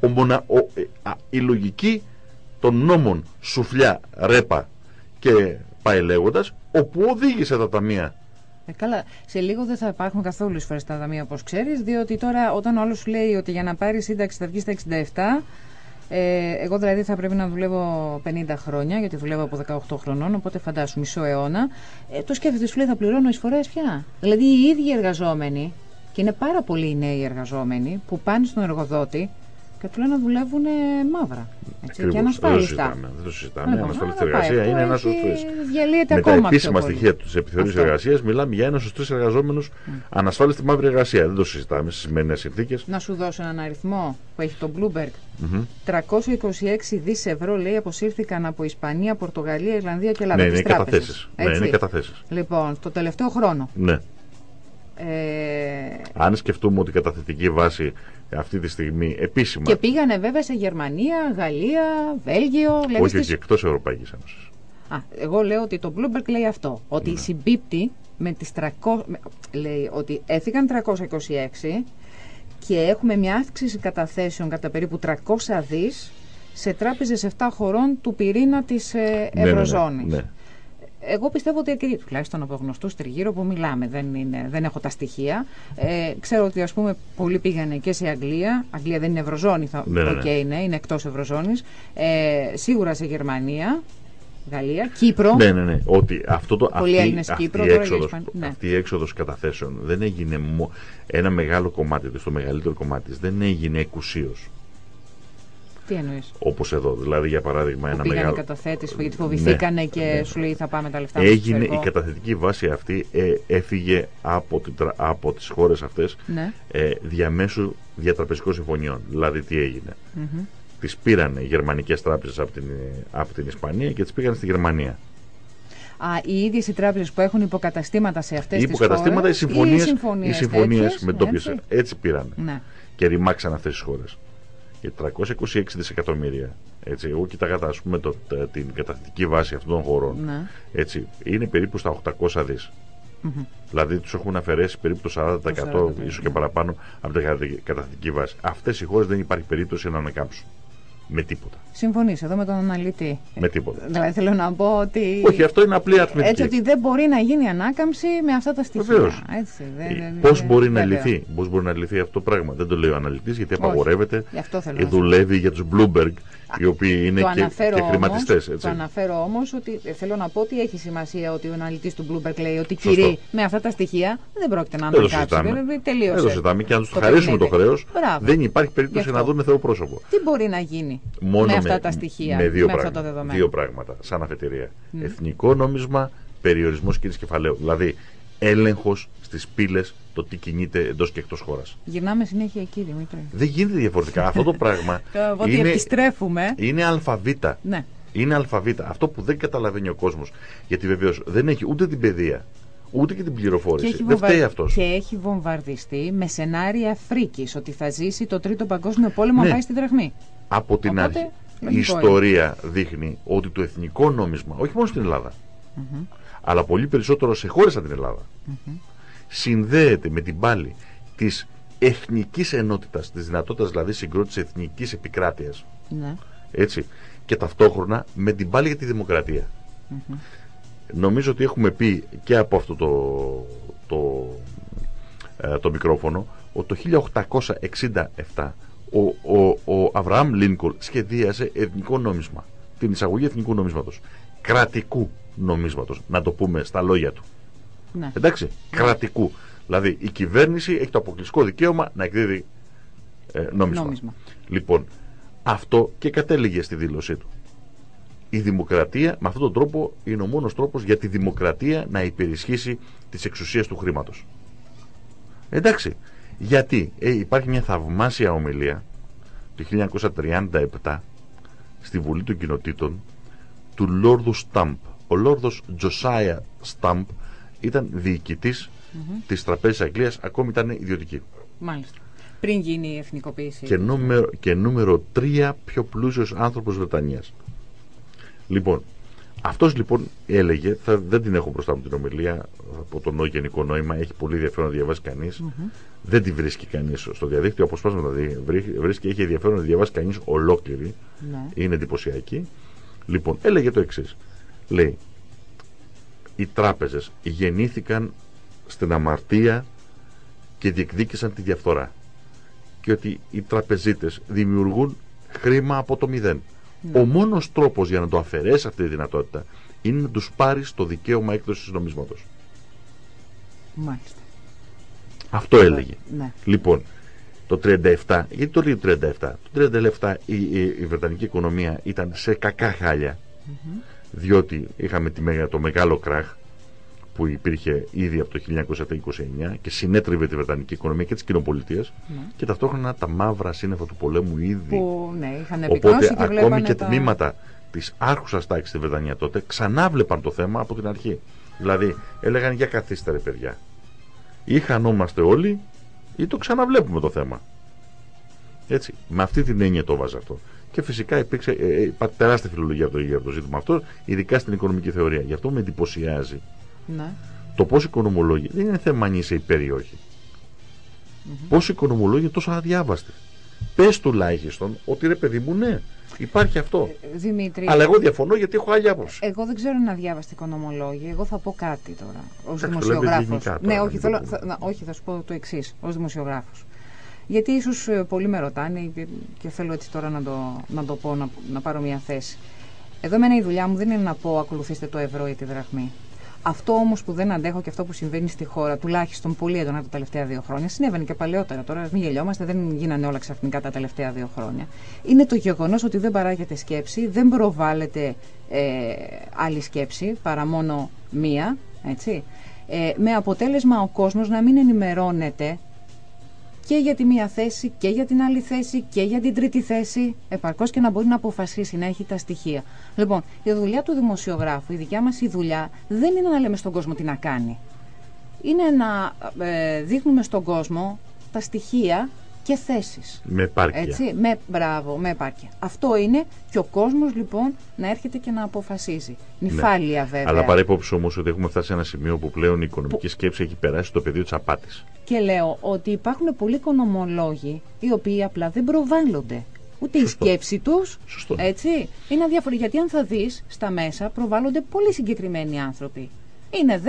Ο μονα, ο, ε, α, η λογική των νόμων Σουφλιά, Ρέπα και πάει λέγοντας, όπου οδήγησε τα ταμεία. Ε, καλά, σε λίγο δεν θα υπάρχουν καθόλου εισφορές στα ταμεία όπως ξέρεις, διότι τώρα όταν ο άλλος σου λέει ότι για να πάρει σύνταξη θα βγεις στα 67, ε, εγώ δηλαδή θα πρέπει να δουλεύω 50 χρόνια, γιατί δουλεύω από 18 χρονών, οπότε φαντάσου μισό αιώνα. Ε, το σκέφτεται, σου λέει θα πληρώνω εισφορές πια. Δηλαδή οι ίδιοι εργαζόμενοι, και είναι πάρα πολλοί οι νέοι εργαζόμενοι, που πάνε στον εργοδότη και του λένε να δουλεύουν μαύρα. Έτσι, και ανασφάλιστα. Δεν το συζητάμε. Η ανασφάλιστη εργασία είναι ένας στους τρεις. Με τα επίσημα στοιχεία της επιθεώρηση εργασίας μιλάμε για ένα στους τρεις εργαζόμενους mm. ανασφάλιστη μαύρη εργασία. Δεν το συζητάμε στις σημερινές συνθήκες. Να σου δώσω έναν αριθμό που έχει το Bloomberg. Mm-hmm. 326 δις ευρώ λέει αποσύρθηκαν από Ισπανία, Πορτογαλία, Ιρλανδία και Ελλάδα. Ναι, είναι καταθέσεις. Ναι, είναι καταθέσεις. Λοιπόν, το τελευταίο χρόνο. Ναι. Ε... Αν σκεφτούμε ότι η καταθετική βάση αυτή τη στιγμή επίσημα. Και πήγανε βέβαια σε Γερμανία, Γαλλία, Βέλγιο. Όχι, όχι, στις... εκτός Ευρωπαϊκής Ένωσης. Α, εγώ λέω ότι το Bloomberg λέει αυτό. Ότι ναι. συμπίπτει με τις 300. Λέει ότι έφυγαν 326 και έχουμε μια αύξηση καταθέσεων κατά περίπου 300 δις σε τράπεζες 7 χωρών του πυρήνα της ε, Ευρωζώνης. Ναι, ναι, εγώ πιστεύω ότι τουλάχιστον από γνωστούς τριγύρω που μιλάμε, δεν, είναι, δεν έχω τα στοιχεία. Ε, ξέρω ότι ας πούμε πολλοί πήγανε και σε Αγγλία. Αγγλία δεν είναι Ευρωζώνη, θα ναι, ναι. είναι, είναι εκτός Ευρωζώνης. Ε, σίγουρα σε Γερμανία. Γαλλία, Κύπρο. Ναι, ναι, ναι. Ότι αυτό το, αυτή, αυτή, Κύπρο, η έξοδος, ναι. αυτή η έξοδος καταθέσεων δεν έγινε ένα μεγάλο κομμάτι το μεγαλύτερο κομμάτι δεν έγινε εκουσίως. Τι εννοείς; Όπως εδώ. Δηλαδή, για παράδειγμα, που ένα μεγάλο. καταθέτε γιατί φοβηθήκανε ναι, και ναι. σου λέει θα πάμε τα λεφτά Έγινε η καταθετική βάση αυτή, ε, έφυγε από, την, από τις χώρες αυτές ναι. ε, διαμέσου διατραπεζικών συμφωνιών. Δηλαδή, τι έγινε. Mm-hmm. Τις πήραν οι γερμανικές τράπεζες από την, από την Ισπανία και τις πήγαν στη Γερμανία. Α, οι ίδιες οι τράπεζες που έχουν υποκαταστήματα σε αυτές τις χώρες. Υποκαταστήματα, οι συμφωνίες με τόπιε. Έτσι; έτσι πήραν. Ναι. Και ρημάξαν αυτές τις χώρες για 326 δισεκατομμύρια. Έτσι, εγώ κοίταγα ας πούμε, το, την καταθετική βάση αυτών των χωρών. Ναι. Έτσι, είναι περίπου στα 800 δις. Mm-hmm. Δηλαδή τους έχουν αφαιρέσει περίπου το 40%, το ίσως και παραπάνω από την καταθετική βάση. Αυτές οι χώρες δεν υπάρχει περίπτωση να ανακάμψουν. Με τίποτα. Συμφωνεί εδώ με τον αναλυτή. Με τίποτα. Δηλαδή θέλω να πω ότι. Όχι, αυτό είναι απλή αριθμητική. Έτσι ότι δεν μπορεί να γίνει ανάκαμψη με αυτά τα στοιχεία. Βεβαίως. Ε, Πώς μπορεί να λυθεί, πώς μπορεί να λυθεί αυτό το πράγμα; Δεν το λέει ο αναλυτής γιατί απαγορεύεται. Και δουλεύει για τους Bloomberg οι οποίοι είναι και, και χρηματιστές. Το αναφέρω όμως ότι ε, θέλω να πω ότι έχει σημασία ότι ο αναλυτής του Bloomberg λέει ότι κυρίει με αυτά τα στοιχεία δεν πρόκειται να ανακάψει. Τελείωσε. Δεν το συζητάμε και αν τους χαρίσουμε το χρέος, δεν υπάρχει περίπτωση να δουν Θεό πρόσωπο. Τι μπορεί να γίνει με αυτά τα στοιχεία, με, δύο, πράγματα, δύο πράγματα σαν αφετηρία. Εθνικό νόμισμα, περιορισμός κίνησης κεφαλαίου. Δηλαδή έλεγχος στις πύλες το τι κινείται εντός και εκτός χώρας. Γυρνάμε συνέχεια εκεί, Δημήτρη. Δεν γίνεται διαφορετικά. Αυτό το πράγμα. είναι, επιστρέφουμε. Είναι αλφαβήτα. Ναι. Είναι αλφαβήτα. Αυτό που δεν καταλαβαίνει ο κόσμος. Γιατί βεβαίως δεν έχει ούτε την παιδεία, ούτε και την πληροφόρηση. Και δεν φταίει αυτός. Και έχει βομβαρδιστεί με σενάρια φρίκης ότι θα ζήσει το Τρίτο Παγκόσμιο Πόλεμο ναι. πάει στη δραχμή. Από την Οπότε, αρχή. Η ιστορία δείχνει ότι το εθνικό νόμισμα, όχι μόνο στην Ελλάδα, αλλά πολύ περισσότερο σε χώρες σαν την Ελλάδα, συνδέεται με την πάλη της εθνικής ενότητας, της δυνατότητας δηλαδή συγκρότησης εθνικής επικράτειας. Ναι. Έτσι. Και ταυτόχρονα με την πάλη για τη δημοκρατία. Νομίζω ότι έχουμε πει και από αυτό το, το, ε, το μικρόφωνο ότι το 1867 ο, ο, ο Αβραάμ Λίνκολ σχεδίασε εθνικό νόμισμα. Την εισαγωγή εθνικού νομίσματος. Κρατικού νομίσματος, να το πούμε στα λόγια του. Ναι. Εντάξει, κρατικού. Δηλαδή η κυβέρνηση έχει το αποκλειστικό δικαίωμα να εκδίδει ε, νόμισμα. Λοιπόν, αυτό και κατέληγε στη δήλωσή του. Η δημοκρατία με αυτόν τον τρόπο είναι ο μόνος τρόπος για τη δημοκρατία να υπερισχύσει τις εξουσίες του χρήματος. Εντάξει, γιατί; Ε, υπάρχει μια θαυμάσια ομιλία του 1937 στη Βουλή των Κοινοτήτων του Λόρδου Στάμπ. Ο Λόρδος Τζοσάια Στάμπ ήταν διοικητής mm-hmm. της Τραπέζης Αγγλίας, ακόμη ήταν ιδιωτική. Μάλιστα. Πριν γίνει η εθνικοποίηση. Και νούμερο, και νούμερο τρία πιο πλούσιος άνθρωπος Βρετανίας. Λοιπόν, αυτός λοιπόν έλεγε, θα, δεν την έχω μπροστά μου την ομιλία από το νό, γενικό νόημα, έχει πολύ ενδιαφέρον να διαβάσει κανείς. Mm-hmm. Δεν τη βρίσκει κανείς στο διαδίκτυο, αποσπάσματα βρίσκει, έχει ενδιαφέρον να διαβάσει κανείς ολόκληρη. Ναι. Είναι εντυπωσιακή. Λοιπόν, έλεγε το εξής. Λέει, οι τράπεζες γεννήθηκαν στην αμαρτία και διεκδίκησαν τη διαφθορά. Και ότι οι τραπεζίτες δημιουργούν χρήμα από το μηδέν. Ναι. Ο μόνος τρόπος για να το αφαιρέσει αυτή τη δυνατότητα είναι να τους πάρεις το δικαίωμα έκδοσης νομίσματος. Μάλιστα. Αυτό έλεγε. Ναι. Λοιπόν, το 37, γιατί το λέει το 37, το 37 η, η, η Βρετανική οικονομία ήταν σε κακά χάλια διότι είχαμε τη, το μεγάλο κράχ που υπήρχε ήδη από το 1929 και συνέτριβε τη Βρετανική οικονομία και τις κοινοπολιτείες ναι. και ταυτόχρονα τα μαύρα σύννεφα του πολέμου ήδη. Που, ναι, είχαν Οπότε και ακόμη και τα... τμήματα της άρχουσας τάξης στη Βρετανία τότε ξανά βλέπαν το θέμα από την αρχή. Δηλαδή έλεγαν για καθίστε ρε παιδιά. Ή χανόμαστε όλοι ή το ξαναβλέπουμε το θέμα. Έτσι. Με αυτή την έννοια το βάζα αυτό. Και φυσικά υπήρξε ε, ε τεράστια φιλολογία για το ζήτημα αυτό, ειδικά στην οικονομική θεωρία. Γι' αυτό με εντυπωσιάζει ναι. το πώς οικονομολόγοι. Δεν είναι θέμα αν είσαι υπέρ ή όχι. Mm-hmm. Πώς οικονομολόγοι είναι τόσο αδιάβαστοι. Πες τουλάχιστον ότι ρε παιδί μου, ναι, υπάρχει αυτό. Ε, Δημήτρη, Αλλά εγώ διαφωνώ γιατί έχω άλλη άποψη. Εγώ δεν ξέρω να διάβαστε οικονομολόγοι. Εγώ θα πω κάτι τώρα. Ω δημοσιογράφος. Ναι, όχι, θέλω, θα, όχι, θα σου πω το εξής. Ω δημοσιογράφος. Γιατί ίσως ε, πολλοί με ρωτάνε και θέλω έτσι τώρα να το, να το πω, να, να πάρω μια θέση. Εδώ μένα η δουλειά μου δεν είναι να πω ακολουθήστε το ευρώ ή τη δραχμή. Αυτό όμως που δεν αντέχω και αυτό που συμβαίνει στη χώρα, τουλάχιστον πολύ έντονα τα τελευταία δύο χρόνια, συνέβαινε και παλαιότερα. Τώρα, μην γελιόμαστε, δεν γίνανε όλα ξαφνικά τα τελευταία δύο χρόνια. Είναι το γεγονός ότι δεν παράγεται σκέψη, δεν προβάλλεται ε, άλλη σκέψη παρά μόνο μία. Έτσι. Ε, με αποτέλεσμα ο κόσμος να μην ενημερώνεται και για τη μία θέση και για την άλλη θέση και για την τρίτη θέση, επαρκώς και να μπορεί να αποφασίσει, να έχει τα στοιχεία. Λοιπόν, η δουλειά του δημοσιογράφου, η δικιά μας η δουλειά, δεν είναι να λέμε στον κόσμο τι να κάνει. Είναι να ε, δείχνουμε στον κόσμο τα στοιχεία και θέσεις. Με επάρκεια. Έτσι, με, μπράβο, με επάρκεια. Αυτό είναι και ο κόσμος λοιπόν να έρχεται και να αποφασίζει. Νυφάλια ναι. βέβαια. Αλλά παρέπωψη όμως ότι έχουμε φτάσει σε ένα σημείο που πλέον η οικονομική σκέψη έχει περάσει στο πεδίο της απάτης και λέω ότι υπάρχουν πολλοί οικονομολόγοι οι οποίοι απλά δεν προβάλλονται. ούτε η σκέψη τους. Έτσι. Είναι αδιάφορη. Γιατί αν θα δεις στα μέσα προβάλλονται πολύ συγκεκριμένοι άνθρωποι. Είναι 10-20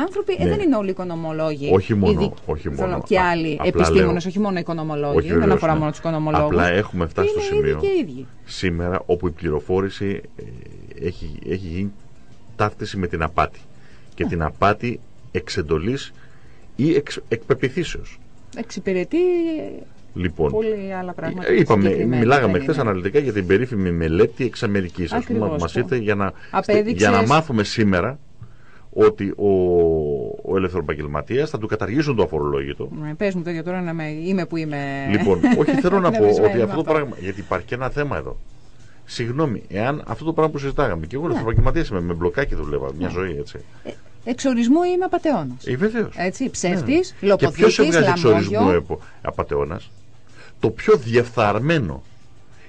άνθρωποι, ε, ναι. δεν είναι όλοι οικονομολόγοι. Όχι μόνο. όχι μόνο. Και άλλοι επιστήμονες, όχι μόνο οικονομολόγοι. Όχι, δεν αφορά ναι. μόνο τους οικονομολόγους. Απλά έχουμε φτάσει στο σημείο σήμερα όπου η πληροφόρηση ε, έχει, έχει γίνει ταύτιση με την απάτη. Και την απάτη εξεντολής ή εξ, εκπεπιθήσεως. Εξυπηρετεί Λοιπόν, πολύ άλλα πράγματα. Ε, είπαμε, μιλάγαμε χθες αναλυτικά για την περίφημη μελέτη εξ Αμερικής, ας πούμε, που μας ήρθε για να, για να μάθουμε σήμερα ότι ο, ο ελευθεροπαγγελματίας θα του καταργήσουν το αφορολόγητο. Ναι, πες μου τέτοιο τώρα να είμαι που είμαι. Λοιπόν, όχι θέλω να πω ότι αυτό το πράγμα. Γιατί υπάρχει και ένα θέμα εδώ. Συγγνώμη, εάν αυτό το πράγμα που συζητάγαμε και εγώ ναι. ελευθεροπαγγελματίας είμαι με μπλοκάκι δουλεύα μια ναι. ζωή έτσι. Ε, εξορισμού είμαι απαταιώνας. Ε, Βεβαίως. Έτσι, ψεύτη, ναι. λογοθέτη. Και ποιος έβγαλε εξορισμού απαταιώνας, το πιο διεφθαρμένο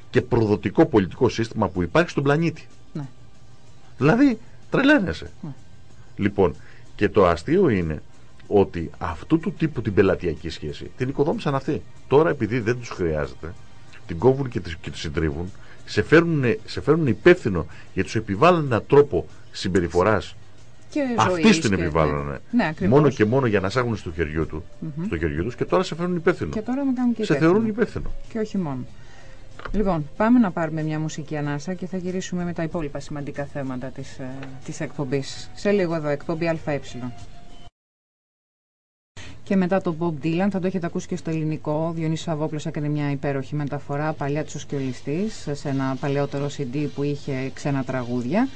και προδοτικό πολιτικό σύστημα που υπάρχει στον πλανήτη. Ναι. Δηλαδή, τρελαίνεσαι. Ναι. Λοιπόν, και το αστείο είναι ότι αυτού του τύπου την πελατειακή σχέση την οικοδόμησαν αυτοί. Τώρα επειδή δεν τους χρειάζεται, την κόβουν και τη συντρίβουν, σε φέρνουν, σε φέρνουν υπεύθυνο για τους επιβάλλουν έναν τρόπο συμπεριφοράς αυτοί την επιβάλλουν. Ναι, μόνο και μόνο για να σάγουν στο χεριό του, mm-hmm. στο χεριό τους και τώρα σε φέρνουν υπεύθυνο. Και τώρα με κάνουν και σε θεωρούν υπεύθυνο. Και όχι μόνο. Λοιπόν, πάμε να πάρουμε μια μουσική ανάσα και θα γυρίσουμε με τα υπόλοιπα σημαντικά θέματα της, ε, της εκπομπής. Σε λίγο εδώ, εκπομπή ΑΕ. Και μετά τον Bob Dylan, θα το έχετε ακούσει και στο ελληνικό. Ο Διονύσης Σαββόπλος έκανε μια υπέροχη μεταφορά παλιά τους Οσκιολιστής σε ένα παλαιότερο CD που είχε ξένα τραγούδια.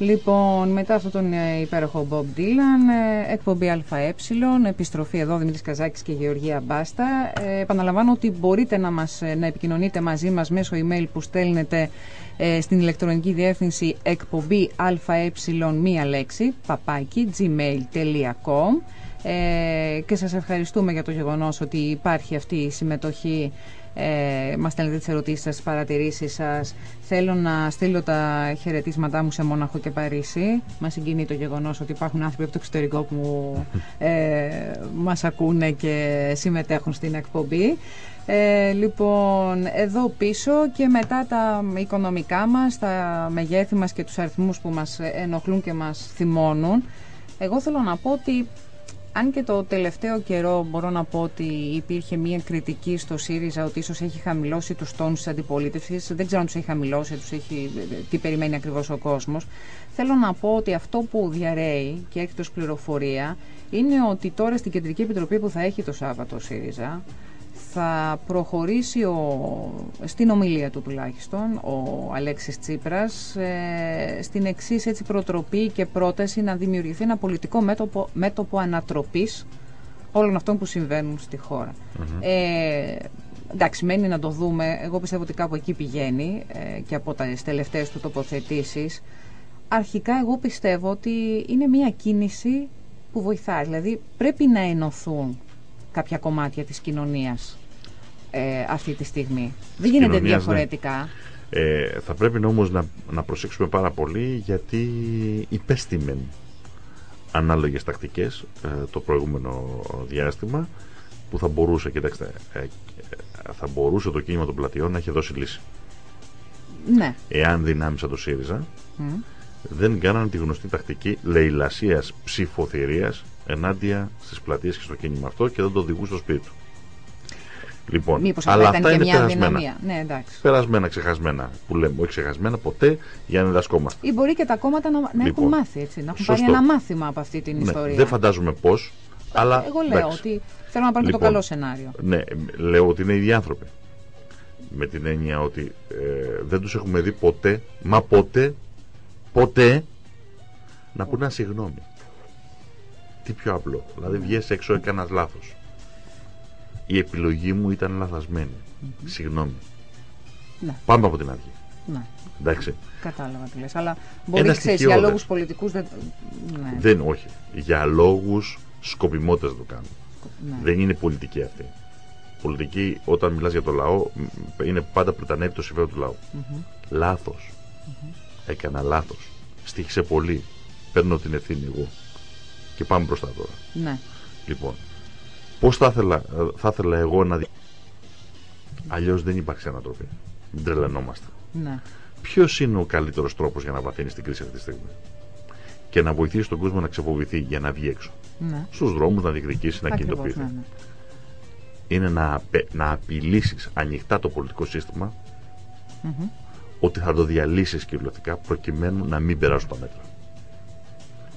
Λοιπόν, μετά αυτόν τον ε, υπέροχο Bob Dylan, ε, εκπομπή ΑΕ, επιστροφή εδώ Δημήτρης Καζάκης και Γεωργία Μπάστα. Ε, επαναλαμβάνω ότι μπορείτε να, μας, να επικοινωνείτε μαζί μας μέσω email που στέλνετε στην ηλεκτρονική διεύθυνση εκπομπή αε μία λέξη, παπάκι, gmail.com ε, και σας ευχαριστούμε για το γεγονός ότι υπάρχει αυτή η συμμετοχή ε, μας στέλνετε τις ερωτήσεις σας, τις παρατηρήσεις σας. Θέλω να στείλω τα χαιρετίσματά μου σε Μόναχο και Παρίσι. Μας συγκινεί το γεγονός ότι υπάρχουν άνθρωποι από το εξωτερικό που ε, μας ακούνε και συμμετέχουν στην εκπομπή. Ε, λοιπόν, εδώ πίσω και μετά τα οικονομικά μας, τα μεγέθη μας και τους αριθμούς που μας ενοχλούν και μας θυμώνουν. Εγώ θέλω να πω ότι αν και το τελευταίο καιρό μπορώ να πω ότι υπήρχε μια κριτική στο ΣΥΡΙΖΑ ότι ίσως έχει χαμηλώσει τους τόνους της αντιπολίτευσης, δεν ξέρω αν τους έχει χαμηλώσει, τους έχει, τι περιμένει ακριβώς ο κόσμος. Θέλω να πω ότι αυτό που διαρρέει και έχει ως πληροφορία είναι ότι τώρα στην Κεντρική Επιτροπή που θα έχει το Σάββατο ο ΣΥΡΙΖΑ θα προχωρήσει ο, στην ομιλία του τουλάχιστον ο Αλέξης Τσίπρας ε, στην εξής έτσι προτροπή και πρόταση να δημιουργηθεί ένα πολιτικό μέτωπο, μέτωπο ανατροπής όλων αυτών που συμβαίνουν στη χώρα. Ε, εντάξει, μένει να το δούμε. Εγώ πιστεύω ότι κάπου εκεί πηγαίνει ε, και από τις τελευταίες του τοποθετήσεις. Αρχικά εγώ πιστεύω ότι είναι μια κίνηση που βοηθάει. Δηλαδή πρέπει να ενωθούν κάποια κομμάτια της κοινωνίας ε, αυτή τη στιγμή. Δεν γίνεται ναι. διαφορετικά. Ε, θα πρέπει όμως να, να προσέξουμε πάρα πολύ γιατί υπέστημεν ανάλογες τακτικές ε, το προηγούμενο διάστημα που θα μπορούσε, κοιτάξτε, ε, θα μπορούσε το κίνημα των πλατιών να έχει δώσει λύση. Ναι. Εάν δυνάμισα το ΣΥΡΙΖΑ δεν κάναν τη γνωστή τακτική λαιλασίας ψηφοθυρίας ενάντια στις πλατείες και στο κίνημα αυτό και δεν το οδηγούν στο σπίτι του. Λοιπόν, Μήπως αλλά αυτά είναι μια περασμένα. Δυναμία. Ναι, εντάξει. Περασμένα, ξεχασμένα που λέμε. Όχι ξεχασμένα ποτέ για να διδασκόμαστε. Ή μπορεί και τα κόμματα να, να λοιπόν, έχουν μάθει έτσι, να έχουν πάρει ένα μάθημα από αυτή την ναι, ιστορία. Δεν φαντάζομαι πώς. Αλλά, Εγώ λέω εντάξει. ότι θέλω να πάρουμε λοιπόν, το καλό σενάριο. Ναι, λέω ότι είναι ίδιοι άνθρωποι. Με την έννοια ότι ε, δεν τους έχουμε δει ποτέ, μα ποτέ, ποτέ να πούνε ένα συγγνώμη. Τι πιο απλό. Δηλαδή βγες έξω, έκανας λάθος η επιλογή μου ήταν λαθασμένη. Mm-hmm. Συγγνώμη. Ναι. Πάμε από την αρχή. Ναι. Εντάξει. Κατάλαβα τι λες. Αλλά μπορεί ξέρεις, για λόγους πολιτικούς δεν... Ναι. δεν... Όχι. Για λόγους σκοπιμότητας το κάνουν. Ναι. Δεν είναι πολιτική αυτή. Πολιτική όταν μιλάς για το λαό είναι πάντα που το συμφέρον του λαού. Mm-hmm. Λάθος. Mm-hmm. Έκανα λάθος. Στήχησε πολύ. Παίρνω την ευθύνη εγώ. Και πάμε μπροστά τώρα. Ναι. Λοιπόν, Πώς θα ήθελα, θα ήθελα εγώ να δει. Αλλιώς δεν υπάρχει ανατροπή. Μην τρελαινόμαστε. Ναι. Ποιος είναι ο καλύτερος τρόπος για να βαθύνεις την κρίση αυτή τη στιγμή; Και να βοηθήσεις τον κόσμο να ξεφοβηθεί για να βγει έξω. Ναι. Στους δρόμους να διεκδικήσεις, να Ακριβώς, κινητοποιηθεί. ναι, ναι. Είναι να, απε- να απειλήσεις ανοιχτά το πολιτικό σύστημα Μμμ. ότι θα το διαλύσεις κυριολεκτικά προκειμένου να μην περάσουν τα μέτρα.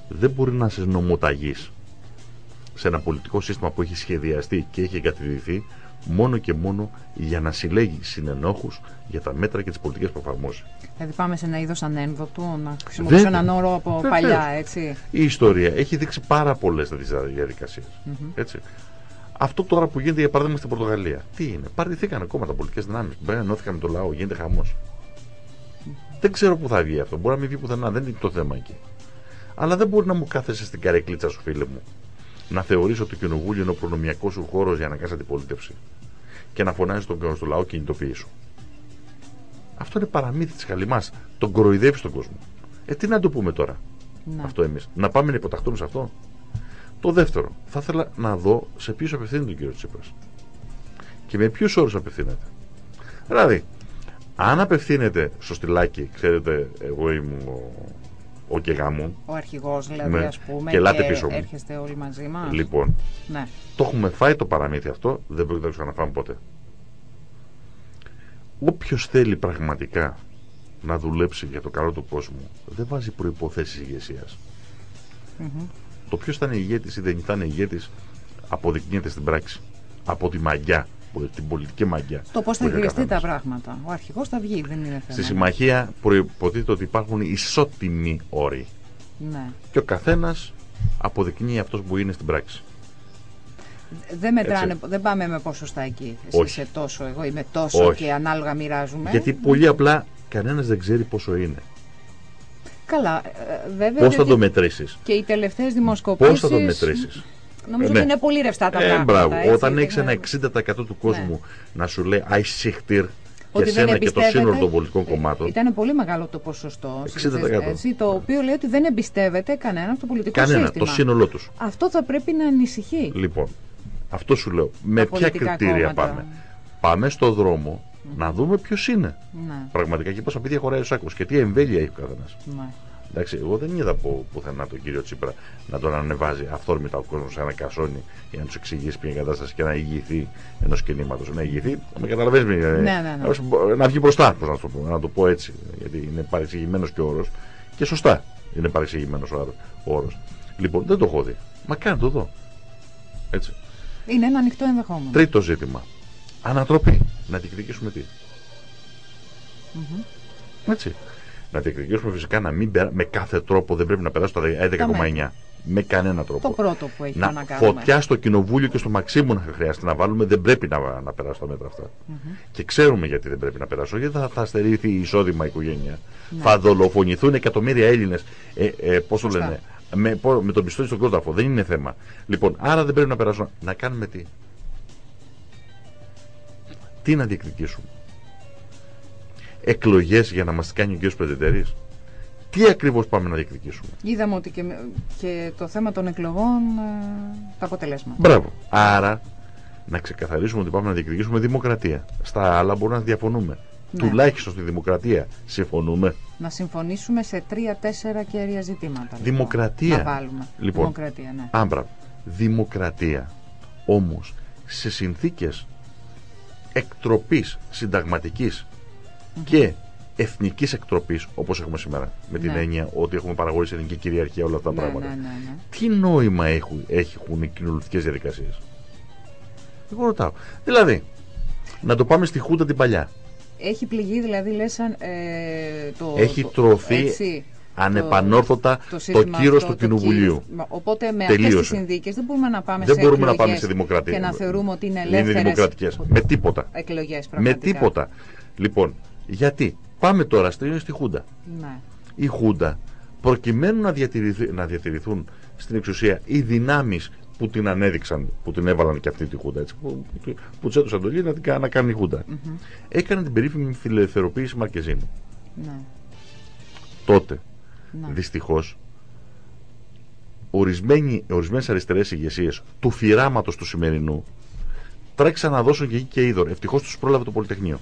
Δεν μπορεί να σε νομοταγεί σε ένα πολιτικό σύστημα που έχει σχεδιαστεί και έχει εγκατηδηθεί μόνο και μόνο για να συλλέγει συνενόχους για τα μέτρα και τις πολιτικές που εφαρμόζει. Δηλαδή πάμε σε ένα είδος ανένδοτου, να χρησιμοποιήσω Βέβαια. έναν όρο από Βεβαίως. παλιά, έτσι. Η ιστορία έχει δείξει πάρα πολλές τέτοιες διαδικασίες. Μμμ. Έτσι. Αυτό τώρα που γίνεται για παράδειγμα στην Πορτογαλία. Τι είναι, παραιτηθήκαν κόμματα πολιτικές δυνάμεις. Μπαίνουν, ενώθηκαν με το λαό, γίνεται χαμός. Δεν ξέρω πού θα βγει αυτό. Μπορεί να μην βγει πουθενά, δεν είναι το θέμα εκεί. Αλλά δεν μπορεί να μου κάθεσαι στην καρεκλίτσα σου, φίλε μου, να θεωρείς ότι το κοινοβούλιο είναι ο προνομιακός σου χώρος για να κάνεις αντιπολίτευση και να φωνάζεις τον στο λαό κινητοποιήσου. σου. Αυτό είναι παραμύθι της χαλιμά. Τον κοροϊδεύεις τον κόσμο. Ε, τι να το πούμε τώρα Ναι. αυτό εμείς. Να πάμε να υποταχθούμε σε αυτό. Το δεύτερο, θα ήθελα να δω σε ποιου απευθύνεται ο κύριος Τσίπρας. Και με ποιους όρους απευθύνεται. Δηλαδή, αν απευθύνεται στο στυλάκι, ξέρετε, εγώ ήμουν ο, ο Κεγάμου, Ο αρχηγός, δηλαδή, Ναι. ας πούμε, Και ελάτε πίσω μου. έρχεστε όλοι μαζί μας. λοιπόν, Ναι. το έχουμε φάει το παραμύθι αυτό, δεν πρόκειται να το ξαναφάμε ποτέ. Όποιος θέλει πραγματικά να δουλέψει για το καλό του κόσμου, δεν βάζει προποθέσει ηγεσίας. Μμμ. Το ποιος θα είναι ηγέτης ή δεν θα είναι ηγέτης αποδεικνύεται στην πράξη. Από τη μαγιά, που- την πολιτική μαγιά. Το πώς που θα έχει ο χειριστεί τα καθένας. πράγματα. Ο αρχηγός θα βγει, δεν είναι θέμα. Στη συμμαχία προποτίθεται ότι υπάρχουν ισότιμοι όροι. Ναι. Και ο καθένας αποδεικνύει αυτός που είναι στην πράξη. Δεν μετράνε, Έτσι. δεν πάμε με ποσοστά εκεί. Εσύ Όχι. είσαι τόσο, εγώ είμαι τόσο Όχι. και ανάλογα μοιράζουμε. Γιατί πολύ απλά κανένας δεν ξέρει πόσο είναι. Καλά, ε, βέβαια. Πώς θα διότι το μετρήσεις; Και οι τελευταίες δημοσκοπήσεις... Πώς θα το μετρήσεις; Νομίζω Ναι. ότι είναι πολύ ρευστά τα Ε, πράγματα. μπράβο. έτσι, Όταν δεν έχεις ένα είναι- 60% του κόσμου να σου λέει Αϊσίχτηρ και Ότι δεν εσένα και το εμπιστεύεται. σύνολο των πολιτικών κομμάτων. Ήταν πολύ μεγάλο το ποσοστό. 60%. Έτσι, το οποίο λέει ότι δεν εμπιστεύεται κανένα από το πολιτικό Κανένα, σύστημα. το σύνολό τους. Αυτό θα πρέπει να ανησυχεί. Λοιπόν, αυτό σου λέω. Με ποια πολιτικά κριτήρια κόμματα. πάμε; Πάμε στο δρόμο να δούμε ποιος είναι. Ναι, Πραγματικά και πόσα πίδια χωράει ο Σάκος και τι εμβέλεια έχει ο καθένας. ναι. Εντάξει, εγώ δεν είδα που, πουθενά τον κύριο Τσίπρα να τον ανεβάζει αυθόρμητα ο κόσμος σε ένα κασόνι για να τους εξηγήσει ποια είναι η κατάσταση και να ηγηθεί ενός κινήματος. Να ηγηθεί, με καταλαβαίνει. Ναι, ναι, ναι. Να βγει μπροστά, πώς να το, πω, να το πω έτσι. Γιατί είναι παρεξηγημένος και ο όρος. Και σωστά είναι παρεξηγημένος ο όρος. Λοιπόν, δεν το έχω δει. Μα κάνε το δω. Έτσι. Είναι ένα ανοιχτό ενδεχόμενο. Τρίτο ζήτημα. Ανατροπή. Να διεκδικήσουμε τι. Μμμ. Έτσι. Να διεκδικήσουμε φυσικά να μην περα... με κάθε τρόπο δεν πρέπει να περάσει το 11,9. Με κανένα τρόπο. Το πρώτο που έχει να, να κάνουμε. φωτιά στο κοινοβούλιο και στο Μαξίμου να χρειάζεται να βάλουμε, δεν πρέπει να, να περάσουν τα μέτρα αυτά. Και ξέρουμε γιατί δεν πρέπει να περάσουν. Γιατί θα, θα στερήθει η εισόδημα η οικογένεια. Θα δολοφονηθούν εκατομμύρια Έλληνες. Ε, ε, Πώς το Σωστά. λένε. Με, πο- με τον πιστόλι στον κόσταφο. Δεν είναι θέμα. Λοιπόν, άρα δεν πρέπει να περάσουν. Να κάνουμε τι; Τι να διεκδικήσουμε; Εκλογές για να μας κάνει ο κ. Πρεδεντερή. Τι ακριβώς πάμε να διεκδικήσουμε; Είδαμε ότι και, με- και το θέμα των εκλογών, ε, τα αποτελέσματα. Μπράβο. Άρα να ξεκαθαρίσουμε ότι πάμε να διεκδικήσουμε δημοκρατία. Στα άλλα μπορούμε να διαφωνούμε. Ναι. Τουλάχιστον στη δημοκρατία συμφωνούμε. Να συμφωνήσουμε σε τρία-τέσσερα κέρια ζητήματα. λοιπόν. Δημοκρατία. Να βάλουμε. Λοιπόν. Δημοκρατία, ναι. Άμπρα. Δημοκρατία. Όμως σε συνθήκες εκτροπής συνταγματικής και εθνικής εκτροπής όπως έχουμε σήμερα με την Ναι. έννοια ότι έχουμε παραγωγή εθνική κυριαρχία όλα αυτά τα ναι, πράγματα. ναι, ναι, ναι. Τι νόημα έχουν, έχουν οι κοινωνικές διαδικασίες; Εγώ ρωτάω. Δηλαδή, να το πάμε στη Χούντα την παλιά. Έχει πληγεί δηλαδή λες σαν, ε, το, Έχει το- τρωθεί έτσι, ανεπανόρθωτα το, σύστημα κύρος αυτό, του το Κοινοβουλίου. κύρος. Οπότε με αυτές Τελείωσε. τις συνδίκες δεν μπορούμε να πάμε Δεν σε μπορούμε να εκλογές πάμε σε δημοκρατία. και να θεωρούμε ότι είναι Είναι ελεύθερες δημοκρατικές. Με τίποτα. εκλογές Με πραγματικά. τίποτα. Λοιπόν, γιατί; Πάμε τώρα στη, στη Χούντα. Ναι. Η Χούντα, προκειμένου να, διατηρηθ- να διατηρηθούν στην εξουσία οι δυνάμεις που την ανέδειξαν, που την έβαλαν και αυτή τη Χούντα, έτσι, που, που, που τους έδωσαν εντολή να την κα- να κάνουν η Χούντα, Μμμ. έκανε την περίφημη φιλελευθερωποίηση Μαρκεζίνου. Ναι. Τότε, Ναι. δυστυχώς, ορισμένοι, ορισμένες αριστερές ηγεσίες του φυράματος του σημερινού τρέξαν να δώσουν και εκεί και είδωρ. Ευτυχώς τους πρόλαβε το Πολυτεχνείο.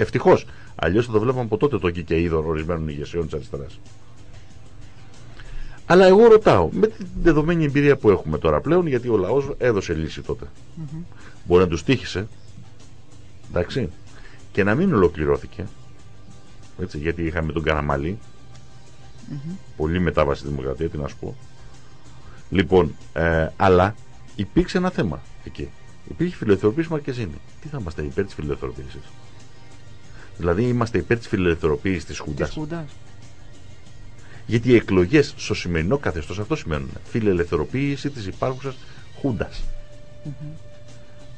Ευτυχώς. Αλλιώς θα το βλέπαμε από τότε το και είδο ορισμένων ηγεσιών της αριστεράς. Αλλά εγώ ρωτάω, με την δεδομένη εμπειρία που έχουμε τώρα πλέον, γιατί ο λαός έδωσε λύση τότε. Mm-hmm. Μπορεί να τους τύχησε, εντάξει, και να μην ολοκληρώθηκε. Έτσι, γιατί είχαμε τον Καραμαλή. Mm-hmm. Πολύ μετάβαση στη δημοκρατία, τι να σου πω. Λοιπόν, ε, αλλά υπήρξε ένα θέμα εκεί. Υπήρχε φιλελευθερωποίηση Μαρκεζίνη. Τι θα είμαστε υπέρ της φιλελευθερωποίησης; Δηλαδή είμαστε υπέρ της φιλελευθερωποίησης της Χούντας. Γιατί οι εκλογές στο σημερινό καθεστώς αυτό σημαίνουν φιλελευθερωποίηση της υπάρχουσας Χούντας.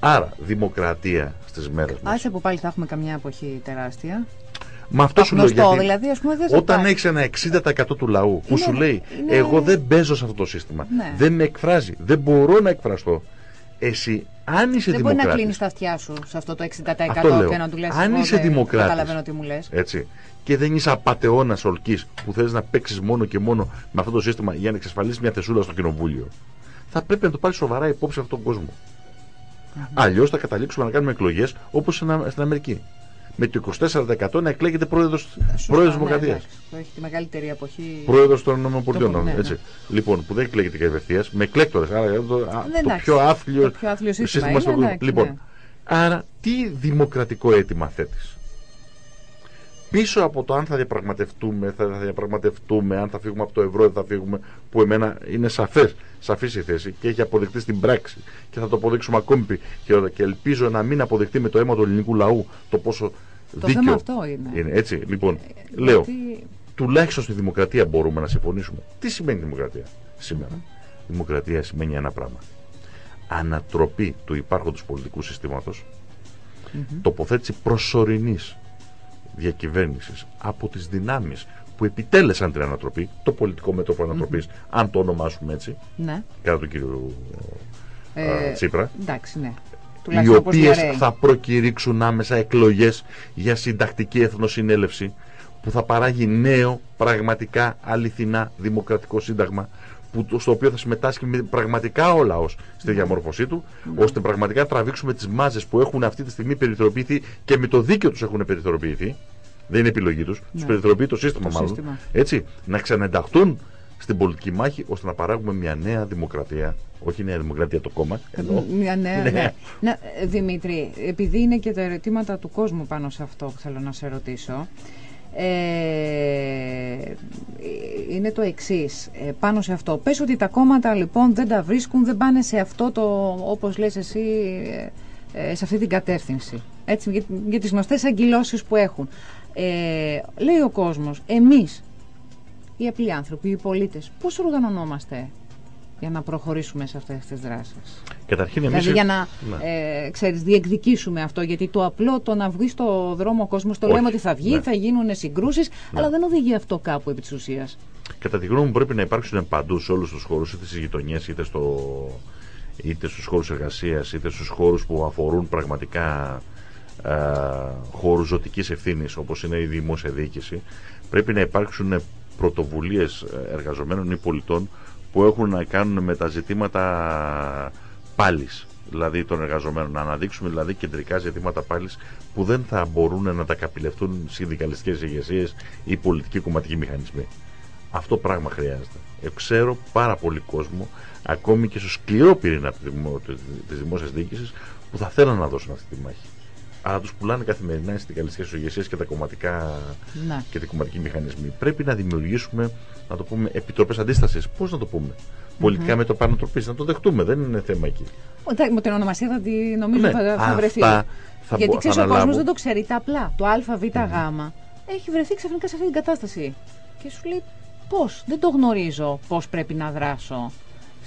Άρα, δημοκρατία στις μέρες μας. Άσε που πάλι θα έχουμε καμιά εποχή τεράστια. Μα αυτό σου λέω. δηλαδή, ας πούμε, δεν όταν έχεις ένα 60% του λαού που σου λέει Εγώ δεν παίζω σε αυτό το σύστημα. Ναι. Δεν με εκφράζει. Δεν μπορώ να εκφραστώ. Εσύ, αν είσαι δεν μπορεί να κλείνεις τα αυτιά σου σε αυτό το 60% και να του λες: Αν είσαι δημοκράτης. Καταλαβαίνω τι μου λες. Έτσι. Και δεν είσαι απαταιώνα ολκή που θες να παίξεις μόνο και μόνο με αυτό το σύστημα για να εξασφαλίσεις μια θεσούλα στο κοινοβούλιο. Θα πρέπει να το πάρεις σοβαρά υπόψη αυτόν τον κόσμο. Mm-hmm. Αλλιώς θα καταλήξουμε να κάνουμε εκλογές όπως στην Αμερική με το 24% να εκλέγεται πρόεδρο τη ναι, Δημοκρατίας. Ναι, έχει τη μεγαλύτερη εποχή. Πρόεδρος των ΗΠΑ. Ναι, έτσι. Λοιπόν, που δεν εκλέγεται κατευθείαν, με εκλέκτορες. Άρα το, το, πιο άθλιο, το πιο άθλιο σύστημα. σύστημα είναι, εντάξει, λοιπόν, ναι. άρα τι δημοκρατικό αίτημα θέτεις; Πίσω από το αν θα διαπραγματευτούμε, θα διαπραγματευτούμε, αν θα φύγουμε από το ευρώ, δεν θα φύγουμε, που εμένα είναι σαφές, σαφής η θέση και έχει αποδειχτεί στην πράξη και θα το αποδείξουμε ακόμη και ελπίζω να μην αποδειχτεί με το αίμα του ελληνικού λαού το πόσο το δίκαιο θέμα αυτό είναι. είναι. Έτσι, λοιπόν, ε, λέω, τουλάχιστον στη δημοκρατία μπορούμε να συμφωνήσουμε. Τι σημαίνει δημοκρατία σήμερα; Mm-hmm. Δημοκρατία σημαίνει ένα πράγμα. Ανατροπή του υπάρχοντος πολιτικού συστήματος, mm-hmm. τοποθέτηση προσωρινής διακυβέρνησης από τις δυνάμεις που επιτέλεσαν την ανατροπή, το πολιτικό μέτωπο ανατροπής, mm-hmm. αν το ονομάσουμε έτσι, ναι. κατά του κύριου ε, Τσίπρα. Εντάξει, ναι. Οι οποίες θα προκηρύξουν άμεσα εκλογές για συντακτική εθνοσυνέλευση που θα παράγει νέο, πραγματικά αληθινά δημοκρατικό σύνταγμα που, στο οποίο θα συμμετάσχει πραγματικά ο λαός στη ναι. διαμόρφωσή του, ναι. ώστε πραγματικά να τραβήξουμε τις μάζες που έχουν αυτή τη στιγμή περιθωριοποιηθεί και με το δίκαιο τους έχουν περιθωριοποιηθεί. Δεν είναι επιλογή τους. Ναι. Του περιθωριοποιεί το σύστημα, το μάλλον. Σύστημα. Έτσι, να ξαναενταχθούν στην πολιτική μάχη ώστε να παράγουμε μια νέα δημοκρατία. Όχι νέα δημοκρατία το κόμμα. Ενώ, μια νέα, ναι. ναι. Δημήτρη, επειδή είναι και τα ερωτήματα του κόσμου πάνω σε αυτό που θέλω να σε ρωτήσω. Ε, είναι το εξής ε, πάνω σε αυτό. Πες ότι τα κόμματα λοιπόν δεν τα βρίσκουν, δεν πάνε σε αυτό το, όπως λες εσύ, ε, ε σε αυτή την κατεύθυνση. Έτσι, για, για τις γνωστές αγκυλώσεις που έχουν. Ε, λέει ο κόσμος, εμείς, οι απλοί άνθρωποι, οι πολίτες, πώς οργανωνόμαστε; Για να προχωρήσουμε σε αυτές τις δράσεις. Καταρχήν εμείς... Δηλαδή για να ναι. ε, ξέρεις, διεκδικήσουμε αυτό, γιατί το απλό το να βγει στο δρόμο ο κόσμος, το λέμε ότι θα βγει, ναι. θα γίνουν συγκρούσεις, ναι. αλλά δεν οδηγεί αυτό κάπου επί της ουσίας. Κατά τη γνώμη μου πρέπει να υπάρξουν παντού σε όλους τους χώρους, είτε στις γειτονιές, είτε, στο, είτε στους χώρους εργασίας, είτε στους χώρους που αφορούν πραγματικά ε, χώρους ζωτικής ευθύνης, όπως είναι η δημόσια διοίκηση, πρέπει να υπάρξουν πρωτοβουλίες εργαζομένων ή πολιτών που έχουν να κάνουν με τα ζητήματα πάλι, δηλαδή των εργαζομένων. Να αναδείξουμε δηλαδή κεντρικά ζητήματα πάλι που δεν θα μπορούν να τα καπηλευτούν συνδικαλιστικές ηγεσίες ή πολιτικοί κομματικοί μηχανισμοί. Αυτό πράγμα χρειάζεται. Ξέρω πάρα πολύ κόσμο, ακόμη και στο σκληρό πυρήνα της δημόσιας διοίκησης, που θα θέλουν να δώσουν αυτή τη μάχη αλλά τους πουλάνε καθημερινά στις δικαλιστικές ηγεσίε και τα κομματικά να. και τα κομματικοί μηχανισμοί. Πρέπει να δημιουργήσουμε, να το πούμε, επιτροπές αντίστασης. Πώς να το πούμε; Mm-hmm. Πολιτικά με το πανοτροπή, να το δεχτούμε. Δεν είναι θέμα εκεί. Με την ονομασία θα τη νομίζω ναι, θα, θα βρεθεί. Θα Γιατί ξέρεις, ο κόσμος δεν το ξέρει. Τα απλά. Το ΑΒΓ mm-hmm. έχει βρεθεί ξαφνικά σε αυτή την κατάσταση. Και σου λέει πώς, δεν το γνωρίζω πώς πρέπει να δράσω.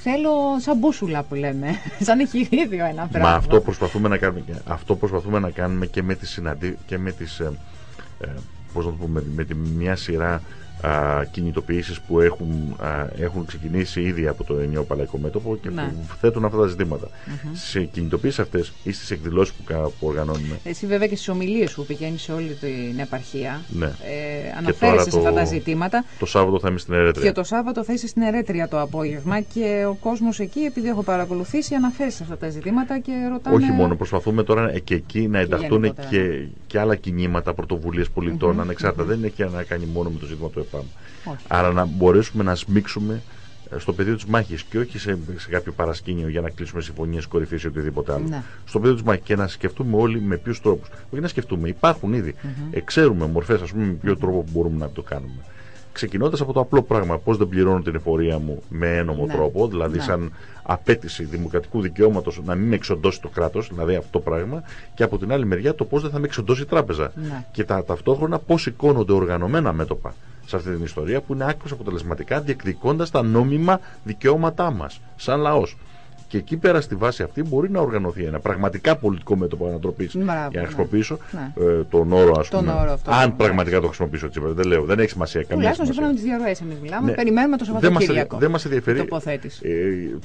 Θέλω σαν μπούσουλα που λέμε, σαν εχειρίδιο ένα πράγμα. Μα αυτό προσπαθούμε να κάνουμε, αυτό προσπαθούμε να κάνουμε και με τις, συναντή, και με τις ε, ε, πώς να το πούμε, με τη μια σειρά α, κινητοποιήσεις που έχουν, α, έχουν ξεκινήσει ήδη από το ενιαίο παλαϊκό μέτωπο και ναι. που θέτουν αυτά τα ζητήματα. Mm-hmm. Σε κινητοποιήσεις αυτές ή στις εκδηλώσεις που, που οργανώνουμε. Εσύ βέβαια και στις ομιλίες που πηγαίνεις σε όλη την επαρχία ναι. ε, αναφέρεσαι σε αυτά τα ζητήματα. Το Σάββατο θα είμαι στην Ερέτρια. Και το Σάββατο θα είσαι στην Ερέτρια το απόγευμα και ο κόσμος εκεί επειδή έχω παρακολουθήσει αναφέρει σε αυτά τα ζητήματα και ρωτάνε... Όχι μόνο, προσπαθούμε τώρα και εκεί να ενταχθούν και, και, και άλλα κινήματα, πρωτοβουλίες πολιτών, ανεξάρτητα. Δεν έχει να κάνει μόνο με το ζήτημα του ΕΠΑΜ. Άρα να μπορέσουμε να σμίξουμε ε, στο πεδίο της μάχης και όχι σε, σε κάποιο παρασκήνιο για να κλείσουμε συμφωνίες κορυφή ή οτιδήποτε άλλο. Ναι. Στο πεδίο της μάχης και να σκεφτούμε όλοι με ποιους τρόπους. Όχι να σκεφτούμε, υπάρχουν ήδη. Mm-hmm. Εξέρουμε μορφές, ας πούμε, με ποιο τρόπο μπορούμε να το κάνουμε. Ξεκινώντας από το απλό πράγμα, πώς δεν πληρώνω την εφορία μου με ένομο ναι. τρόπο, δηλαδή ναι. σαν απέτηση δημοκρατικού δικαιώματος να μην με εξοντώσει το κράτος, δηλαδή αυτό το πράγμα, και από την άλλη μεριά το πώς δεν θα με εξοντώσει η τράπεζα. Ναι. Και τα, ταυτόχρονα πώς σηκώνονται οργανωμένα μέτωπα σε αυτή την ιστορία που είναι άκρω αποτελεσματικά διεκδικώντας τα νόμιμα δικαιώματά μας σαν λαός. Και εκεί πέρα στη βάση αυτή μπορεί να οργανωθεί ένα πραγματικά πολιτικό μέτωπο ανατροπής. Για να χρησιμοποιήσω ναι. ε, τον όρο, ας πούμε. αυτό, αν ναι. πραγματικά το χρησιμοποιήσω έτσι. Δεν λέω, δεν έχει σημασία. Καμία τουλάχιστον σύμφωνα με τις διαρροέ εμείς μιλάμε. Ναι. Περιμένουμε το Σαββατοκύριακο. Δεν μας ενδιαφέρει. Ε,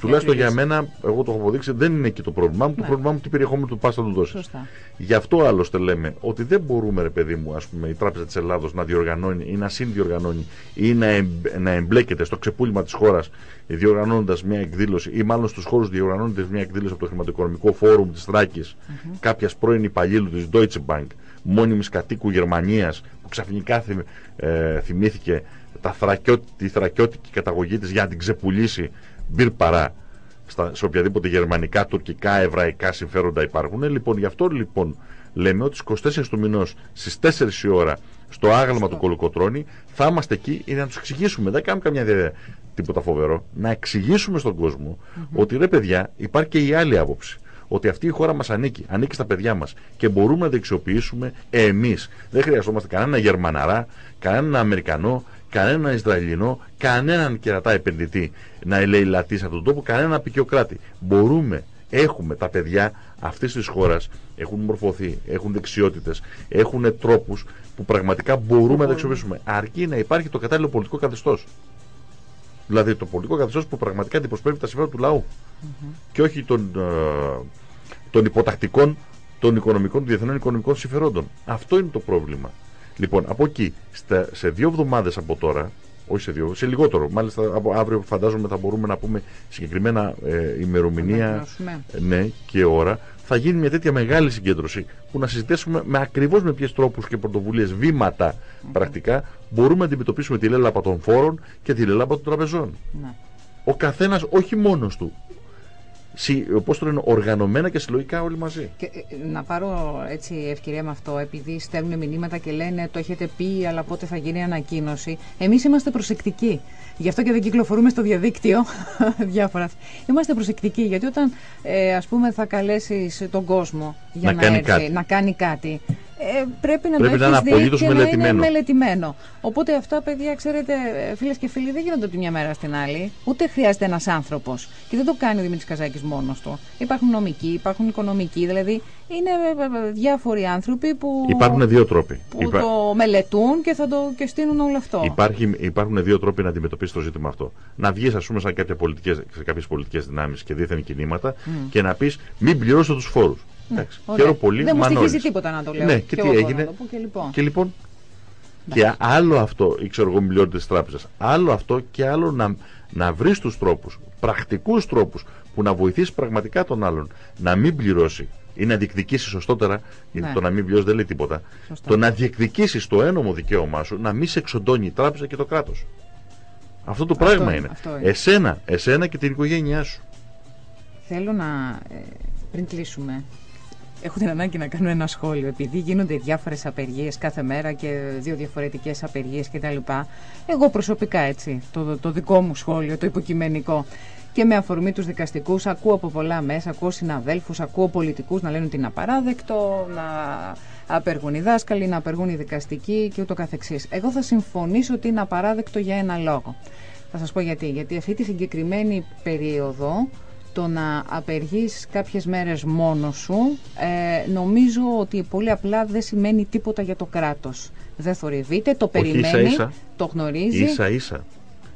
τουλάχιστον για μένα, εγώ το έχω αποδείξει, δεν είναι εκεί το πρόβλημά μου. Το ναι. πρόβλημά μου τι περιεχόμενο του πας θα του δώσεις. Γι' αυτό άλλωστε λέμε ότι δεν μπορούμε, ρε παιδί μου, ας πούμε, η Τράπεζα της Ελλάδος να διοργανώνει ή να συνδιοργανώνει ή να εμπλέκεται στο ξεπούλημα της χώρας διοργανώνοντας μια εκδήλωση ή μάλλον στους χώρους διοργανώνοντας μια εκδήλωση από το Χρηματοοικονομικό Φόρουμ της Θράκης mm-hmm. κάποιας πρώην υπαλλήλου της Deutsche Bank, μόνιμης κατοίκου Γερμανίας, που ξαφνικά ε, θυμήθηκε τα τη θρακιώτικη καταγωγή της για να την ξεπουλήσει μπυρ παρά στα, σε οποιαδήποτε γερμανικά, τουρκικά, εβραϊκά συμφέροντα υπάρχουν. Λοιπόν, γι' αυτό λοιπόν λέμε ότι στις 24 του μηνός στις 4 η ώρα στο άγαλμα του Κολοκοτρώνη θα είμαστε εκεί για να τους εξηγήσουμε. Δεν κάνουμε καμιά τίποτα φοβερό, να εξηγήσουμε στον κόσμο ότι ρε παιδιά υπάρχει και η άλλη άποψη. Ότι αυτή η χώρα μας ανήκει, ανήκει στα παιδιά μας και μπορούμε να δεξιοποιήσουμε εμείς. Δεν χρειαζόμαστε κανένα Γερμαναρά, κανέναν Αμερικανό, κανέναν Ισραηλινό, κανέναν κερατά επενδυτή να ελεηλατεί σε αυτόν τον τόπο, κανέναν απεικιοκράτη. Μπορούμε, έχουμε τα παιδιά αυτής της χώρας, έχουν μορφωθεί, έχουν δεξιότητες, έχουν τρόπους που πραγματικά μπορούμε να δεξιοποιήσουμε. Αρκεί να υπάρχει το κατάλληλο πολιτικό καθεστώς. Δηλαδή το πολιτικό καθεστώς που πραγματικά αντιπροσωπεύει τα συμφέροντα του λαού. Και όχι των, ε, των υποτακτικών των οικονομικών, των διεθνών οικονομικών συμφερόντων. Αυτό είναι το πρόβλημα. Λοιπόν, από εκεί, στα, σε δύο εβδομάδες από τώρα, όχι σε δύο, σε λιγότερο, μάλιστα από αύριο φαντάζομαι θα μπορούμε να πούμε συγκεκριμένα ε, ημερομηνία. Ναι, και ώρα, θα γίνει μια τέτοια μεγάλη συγκέντρωση που να συζητήσουμε με ακριβώς με ποιες τρόπους και πρωτοβουλίες, βήματα πρακτικά μπορούμε να αντιμετωπίσουμε τη λέλαπα των φόρων και τη λέλαπα των τραπεζών. Ναι. Ο καθένας, όχι μόνος του, πώς το λένε, οργανωμένα και συλλογικά όλοι μαζί. Και, ε, να πάρω έτσι ευκαιρία με αυτό, επειδή στέλνουν μηνύματα και λένε το έχετε πει, αλλά πότε θα γίνει ανακοίνωση. Εμείς είμαστε προσεκτικοί. Γι' αυτό και δεν κυκλοφορούμε στο διαδίκτυο διάφορα. Είμαστε προσεκτικοί, γιατί όταν ε, ας πούμε θα καλέσεις τον κόσμο για να, να, έρθει, να κάνει κάτι, ε, πρέπει να πρέπει το έχει δει και μελετημένο. να είναι μελετημένο. Οπότε αυτά, παιδιά, ξέρετε, φίλες και φίλοι, δεν γίνονται από τη μια μέρα στην άλλη. Ούτε χρειάζεται ένας άνθρωπος. Και δεν το κάνει ο Δημήτρης Καζάκης μόνος του. Υπάρχουν νομικοί, υπάρχουν οικονομικοί, δηλαδή είναι ε, ε, διάφοροι άνθρωποι που. Υπάρχουν δύο τρόποι. Που το μελετούν και θα το και στείλουν όλο αυτό. Υπάρχει, υπάρχουν δύο τρόποι να αντιμετωπίσει το ζήτημα αυτό. Να βγεις, ας πούμε, σαν πολιτικές, σε κάποιες πολιτικές δυνάμεις και δίθεν κινήματα και να πεις μην πληρώσω τους φόρους. Ναι, Χαίρομαι πολύ. Δεν μου στοιχίζει τίποτα να το λέω. Ναι, και, τι έγινε. και λοιπόν. Και, λοιπόν, και άλλο αυτό, ή ξέρω εγώ, μιλιώνει τη τράπεζας. Άλλο αυτό και άλλο να, να βρεις τους τρόπους, πρακτικούς τρόπους που να βοηθήσεις πραγματικά τον άλλον να μην πληρώσει ή να διεκδικήσεις σωστότερα, γιατί ναι. το να μην πληρώσει δεν λέει τίποτα. Το να διεκδικήσεις το ένομο δικαίωμά σου να μην σε εξοντώνει η τράπεζα και το κράτος. Αυτό το πράγμα είναι. Εσένα, εσένα και την οικογένειά σου. Θέλω να. Ε, πριν κλείσουμε, Έχω την ανάγκη να κάνω ένα σχόλιο. Επειδή γίνονται διάφορες απεργίες κάθε μέρα και δύο διαφορετικές απεργίες κτλ. Εγώ προσωπικά έτσι, το, το δικό μου σχόλιο, το υποκειμενικό. Και με αφορμή τους δικαστικούς, ακούω από πολλά μέσα, ακούω συναδέλφους, ακούω πολιτικούς να λένε ότι είναι απαράδεκτο, να απεργούν οι δάσκαλοι, να απεργούν οι δικαστικοί και ούτω καθεξής. Εγώ θα συμφωνήσω ότι είναι απαράδεκτο για ένα λόγο. Θα σας πω γιατί. Γιατί αυτή τη συγκεκριμένη περίοδο το να απεργείς κάποιες μέρες μόνος σου ε, νομίζω ότι πολύ απλά δεν σημαίνει τίποτα για το κράτος. Δεν θορυβείται, το περιμένει, το γνωρίζει. Ίσα ίσα.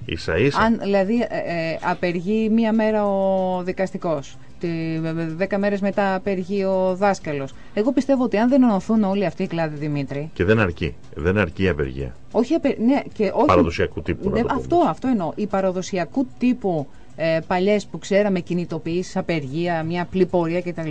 Ίσα ίσα. Αν δηλαδή ε, ε, απεργεί μία μέρα ο δικαστικός, τη, δέκα μέρες μετά απεργεί ο δάσκαλος. Εγώ πιστεύω ότι αν δεν ενωθούν όλοι αυτοί οι κλάδοι, Δημήτρη... Και δεν αρκεί. Δεν αρκεί η απεργία. Όχι, ναι, και όχι, παραδοσιακού τύπου. Ναι, αυτό, αυτό εννοώ. Η παραδοσιακού τύπου ε, παλιές που ξέραμε κινητοποιήσεις, απεργία, μια πληπορία κτλ.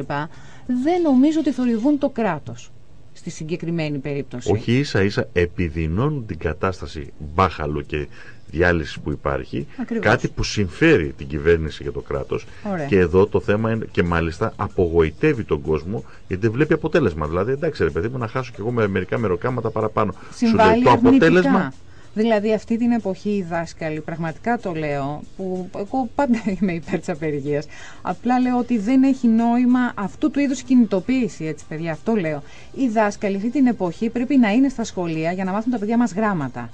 Δεν νομίζω ότι θορυβούν το κράτος. στη συγκεκριμένη περίπτωση. Όχι ίσα ίσα επιδεινώνουν την κατάσταση μπάχαλο και διάλυσης που υπάρχει, κάτι που συμφέρει την κυβέρνηση για το κράτος και εδώ το θέμα είναι και μάλιστα απογοητεύει τον κόσμο γιατί δεν βλέπει αποτέλεσμα. Δηλαδή εντάξει ρε παιδί μου να χάσω κι εγώ με μερικά μεροκάματα παραπάνω. Συμβάλλει Σου λέει, το αποτέλεσμα Δηλαδή αυτή την εποχή οι δάσκαλοι, πραγματικά το λέω, που εγώ πάντα είμαι υπέρ της απεργίας, απλά λέω ότι δεν έχει νόημα αυτού του είδους κινητοποίηση, έτσι παιδιά, αυτό λέω. Οι δάσκαλοι αυτή την εποχή πρέπει να είναι στα σχολεία για να μάθουν τα παιδιά μας γράμματα.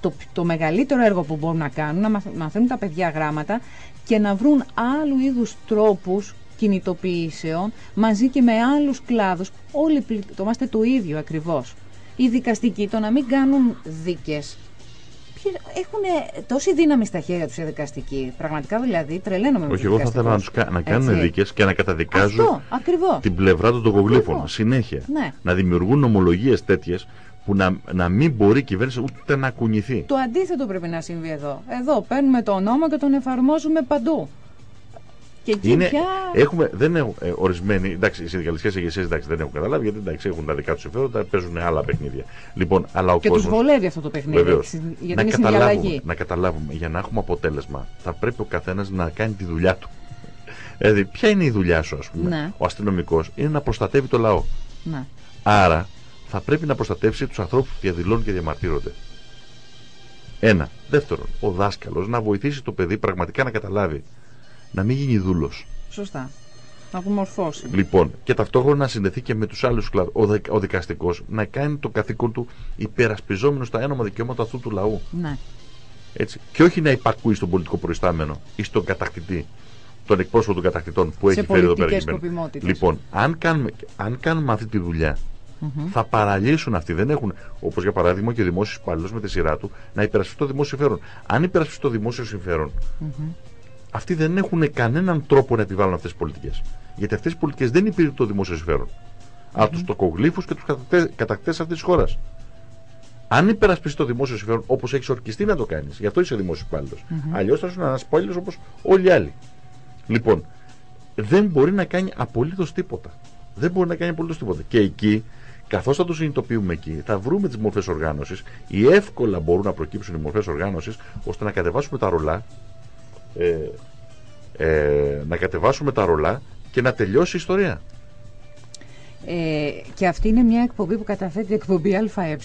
Το, το μεγαλύτερο έργο που μπορούν να κάνουν, να μαθαίνουν τα παιδιά γράμματα και να βρουν άλλου είδους τρόπους κινητοποιήσεων μαζί και με άλλους κλάδους. Όλοι πληττόμαστε το ίδιο ακριβώς οι δικαστικοί το να μην κάνουν δίκες. Έχουν τόση δύναμη στα χέρια τους οι δικαστικοί. Πραγματικά δηλαδή τρελαίνομαι με Όχι, εγώ θα ήθελα να, να κάνουν δίκες και να καταδικάζουν Αυτό, την πλευρά των τοκογλύφων συνέχεια. Ναι. Να δημιουργούν νομολογίε τέτοιες που να, να μην μπορεί η κυβέρνηση ούτε να κουνηθεί. Το αντίθετο πρέπει να συμβεί εδώ. Εδώ παίρνουμε τον νόμο και τον εφαρμόζουμε παντού. Και είναι, πια... έχουμε, δεν έχουν ε, ορισμένοι, εντάξει, οι συνδικαλιστικέ ηγεσίε δεν έχουν καταλάβει γιατί εντάξει, έχουν τα δικά τους συμφέροντα, παίζουν άλλα παιχνίδια. Λοιπόν, αλλά ο και κόσμος, του βολεύει αυτό το παιχνίδι. Βεβαίως, γιατί να, είναι καταλάβουμε, να καταλάβουμε, για να έχουμε αποτέλεσμα, θα πρέπει ο καθένας να κάνει τη δουλειά του. Δηλαδή, ποια είναι η δουλειά σου, ας πούμε, ναι. ο αστυνομικός, είναι να προστατεύει το λαό. Ναι. Άρα, θα πρέπει να προστατεύσει τους ανθρώπους που διαδηλώνουν και διαμαρτύρονται. Ένα. Δεύτερον, ο δάσκαλος να βοηθήσει το παιδί πραγματικά να καταλάβει να μην γίνει δούλος. Σωστά. Να απομορφώσει. Λοιπόν, και ταυτόχρονα να συνδεθεί και με τους άλλους κλάδου. Ο, δε, ο δικαστικός να κάνει το καθήκον του υπερασπιζόμενος στα ένομα δικαιώματα αυτού του λαού. Ναι. Έτσι. Και όχι να υπακούει στον πολιτικό προϊστάμενο ή στον κατακτητή, τον εκπρόσωπο των κατακτητών που Σε έχει φέρει εδώ πέρα. Λοιπόν, αν κάνουμε, αν κάνουμε αυτή τη δουλειά, Mm-hmm. θα παραλύσουν αυτοί. Δεν έχουν, όπως για παράδειγμα και ο δημόσιος υπάλληλος με τη σειρά του, να υπερασπιστεί το δημόσιο συμφέρον. Αν υπερασπιστεί το δημόσιο συμφέρον, mm-hmm αυτοί δεν έχουν κανέναν τρόπο να επιβάλλουν αυτές τις πολιτικές. Γιατί αυτές οι πολιτικές δεν υπήρχαν το δημόσιο συμφέρον. Mm-hmm. Αλλά τους τοκογλύφου και τους κατακτές αυτής της χώρας. Αν υπερασπιστεί το δημόσιο συμφέρον όπως έχεις ορκιστεί να το κάνεις, γι' αυτό είσαι δημόσιος υπάλληλος. Mm-hmm. Αλλιώς θα είσαι ένας υπάλληλος όπως όλοι οι άλλοι. Λοιπόν, δεν μπορεί να κάνει απολύτως τίποτα. Δεν μπορεί να κάνει απολύτως τίποτα. Και εκεί, καθώς θα το συνειδητοποιούμε εκεί, θα βρούμε τις μορφές οργάνωσης ή εύκολα μπορούν να προκύψουν οι μορφές οργάνωσης ώστε να κατεβάσουμε τα ρολά ε, ε, να κατεβάσουμε τα ρολά και να τελειώσει η ιστορία. Ε, και αυτή είναι μια εκπομπή που καταθέτει εκπομπή ΑΕ,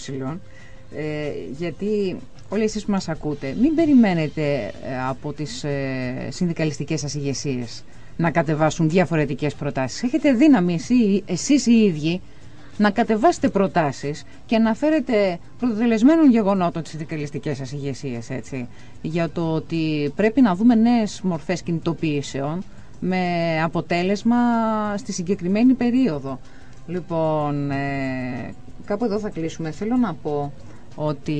ε, γιατί όλοι εσείς που μας ακούτε, μην περιμένετε ε, από τις ε, συνδικαλιστικές σας ηγεσίες να κατεβάσουν διαφορετικές προτάσεις. Έχετε δύναμη εσύ, εσείς οι ίδιοι να κατεβάσετε προτάσεις και να φέρετε προτελεσμένων γεγονότων τις συνδικαλιστικές σας ηγεσίες, έτσι, για το ότι πρέπει να δούμε νέες μορφές κινητοποιήσεων με αποτέλεσμα στη συγκεκριμένη περίοδο. Λοιπόν, ε, κάπου εδώ θα κλείσουμε. Θέλω να πω ότι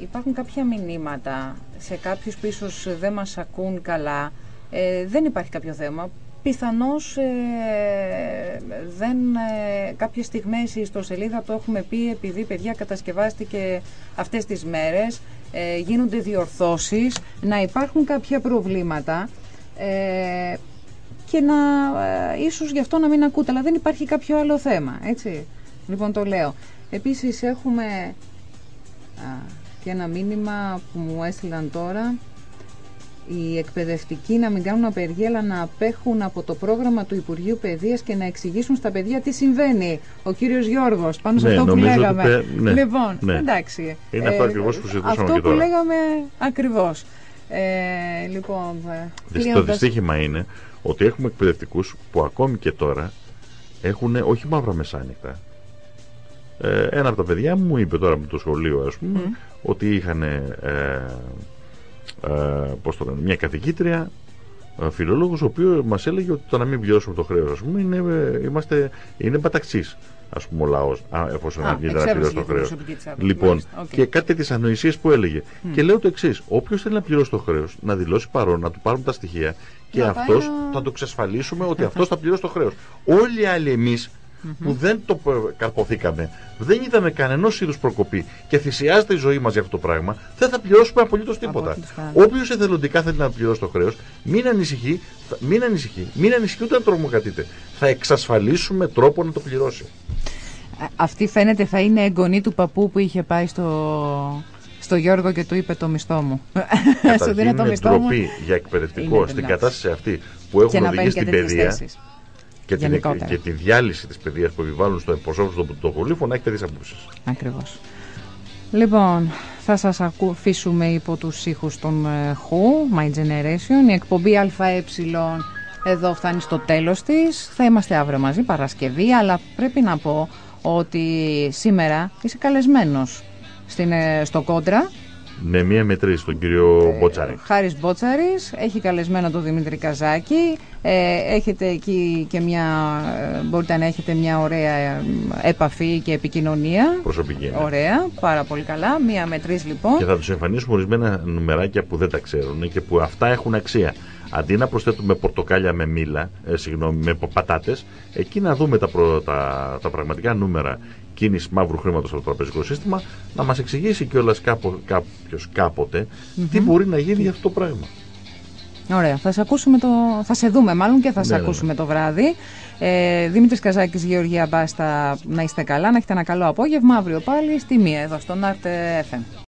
υπάρχουν κάποια μηνύματα σε κάποιους που ίσως δεν μας ακούν καλά. Ε, δεν υπάρχει κάποιο θέμα πιθανώς ε, δεν, ε, κάποιες στιγμές η ιστοσελίδα το έχουμε πει επειδή παιδιά κατασκευάστηκε αυτές τις μέρες ε, γίνονται διορθώσεις να υπάρχουν κάποια προβλήματα ε, και να ε, ίσως γι' αυτό να μην ακούτε αλλά δεν υπάρχει κάποιο άλλο θέμα έτσι λοιπόν το λέω. Επίσης έχουμε και ένα μήνυμα που μου έστειλαν τώρα οι εκπαιδευτικοί να μην κάνουν απεργία αλλά να απέχουν από το πρόγραμμα του Υπουργείου Παιδείας και να εξηγήσουν στα παιδιά τι συμβαίνει. Ο κύριος Γιώργος, πάνω σε ναι, αυτό που λέγαμε. ναι, λοιπόν, ναι. εντάξει. Είναι αυτό ε, ακριβώς που συζητούσαμε Αυτό που λέγαμε ακριβώς. Ε, λοιπόν, Το δυστύχημα είναι ότι έχουμε εκπαιδευτικούς που ακόμη και τώρα έχουν όχι μαύρα μεσάνυχτα. Ε, ένα από τα παιδιά μου είπε τώρα με το σχολείο, ας πούμε, ότι είχαν ε, ε, πώς το λένε, μια καθηγήτρια ε, φιλόλογος ο οποίος μας έλεγε ότι το να μην πληρώσουμε το χρέος ας πούμε είναι, ε, είμαστε, είναι παταξής ας πούμε ο λαός εφόσον να πληρώσει το χρέος. λοιπόν και κάτι τις ανοησίες που έλεγε. Και λέω το εξής: όποιος θέλει να πληρώσει το χρέος να δηλώσει παρόν, να του πάρουν τα στοιχεία και αυτός θα το εξασφαλίσουμε ότι αυτός θα πληρώσει το χρέος. Όλοι οι άλλοι εμείς που δεν το καρποθήκαμε, δεν είδαμε κανένα είδους προκοπή και θυσιάζεται η ζωή μας για αυτό το πράγμα, δεν θα πληρώσουμε απολύτως τίποτα. Όποιος εθελοντικά θέλει να πληρώσει το χρέος, μην ανησυχεί, μην ανησυχεί, μην ανησυχεί ούτε να τρομοκρατείτε. Θα εξασφαλίσουμε τρόπο να το πληρώσει. Αυτή φαίνεται θα είναι εγγονή του παππού που είχε πάει στο, στο Γιώργο και του είπε το μισθό μου. Σου δίνω το μισθό μου. για εκπαιδευτικό στην κατάσταση αυτή που έχουν οδηγήσει στην παιδεία και την, και τη διάλυση της παιδείας που επιβάλλουν στο προσώπου του πρωτοκολλήφου να έχει τέτοιε απόψεις. Ακριβώς. Λοιπόν, θα σας αφήσουμε υπό τους ήχους των ε, Who, My Generation. Η εκπομπή ΑΕ εδώ φτάνει στο τέλος της. Θα είμαστε αύριο μαζί, Παρασκευή, αλλά πρέπει να πω ότι σήμερα είσαι καλεσμένος στην, ε, στο Κόντρα με μία με τρεις, τον κύριο ε, Μπότσαρης. Χάρης Μπότσαρης, έχει καλεσμένο τον Δημήτρη Καζάκη. Ε, έχετε εκεί και μια, ε, μπορείτε να έχετε μια ωραία ε, επαφή και επικοινωνία. Προσωπική. Ναι. Ωραία, πάρα πολύ καλά. Μία με τρεις λοιπόν. Και θα τους εμφανίσουμε ορισμένα νουμεράκια που δεν τα ξέρουν και που αυτά έχουν αξία. Αντί να προσθέτουμε πορτοκάλια με μήλα, ε, συγγνώμη, με πατάτες, εκεί να δούμε τα, τα, τα πραγματικά νούμερα κίνηση μαύρου χρήματος από το τραπεζικό σύστημα, να μας εξηγήσει κιόλας κάποιος κάποτε τι μπορεί να γίνει για αυτό το πράγμα. Ωραία. Θα σε, ακούσουμε το... θα σε δούμε μάλλον και θα σε ναι, ναι, ναι. ακούσουμε το βράδυ. Ε, Δημήτρης Καζάκης, Γεωργία Μπάστα, να είστε καλά, να έχετε ένα καλό απόγευμα. Αύριο πάλι στη μία εδώ στον Art FM.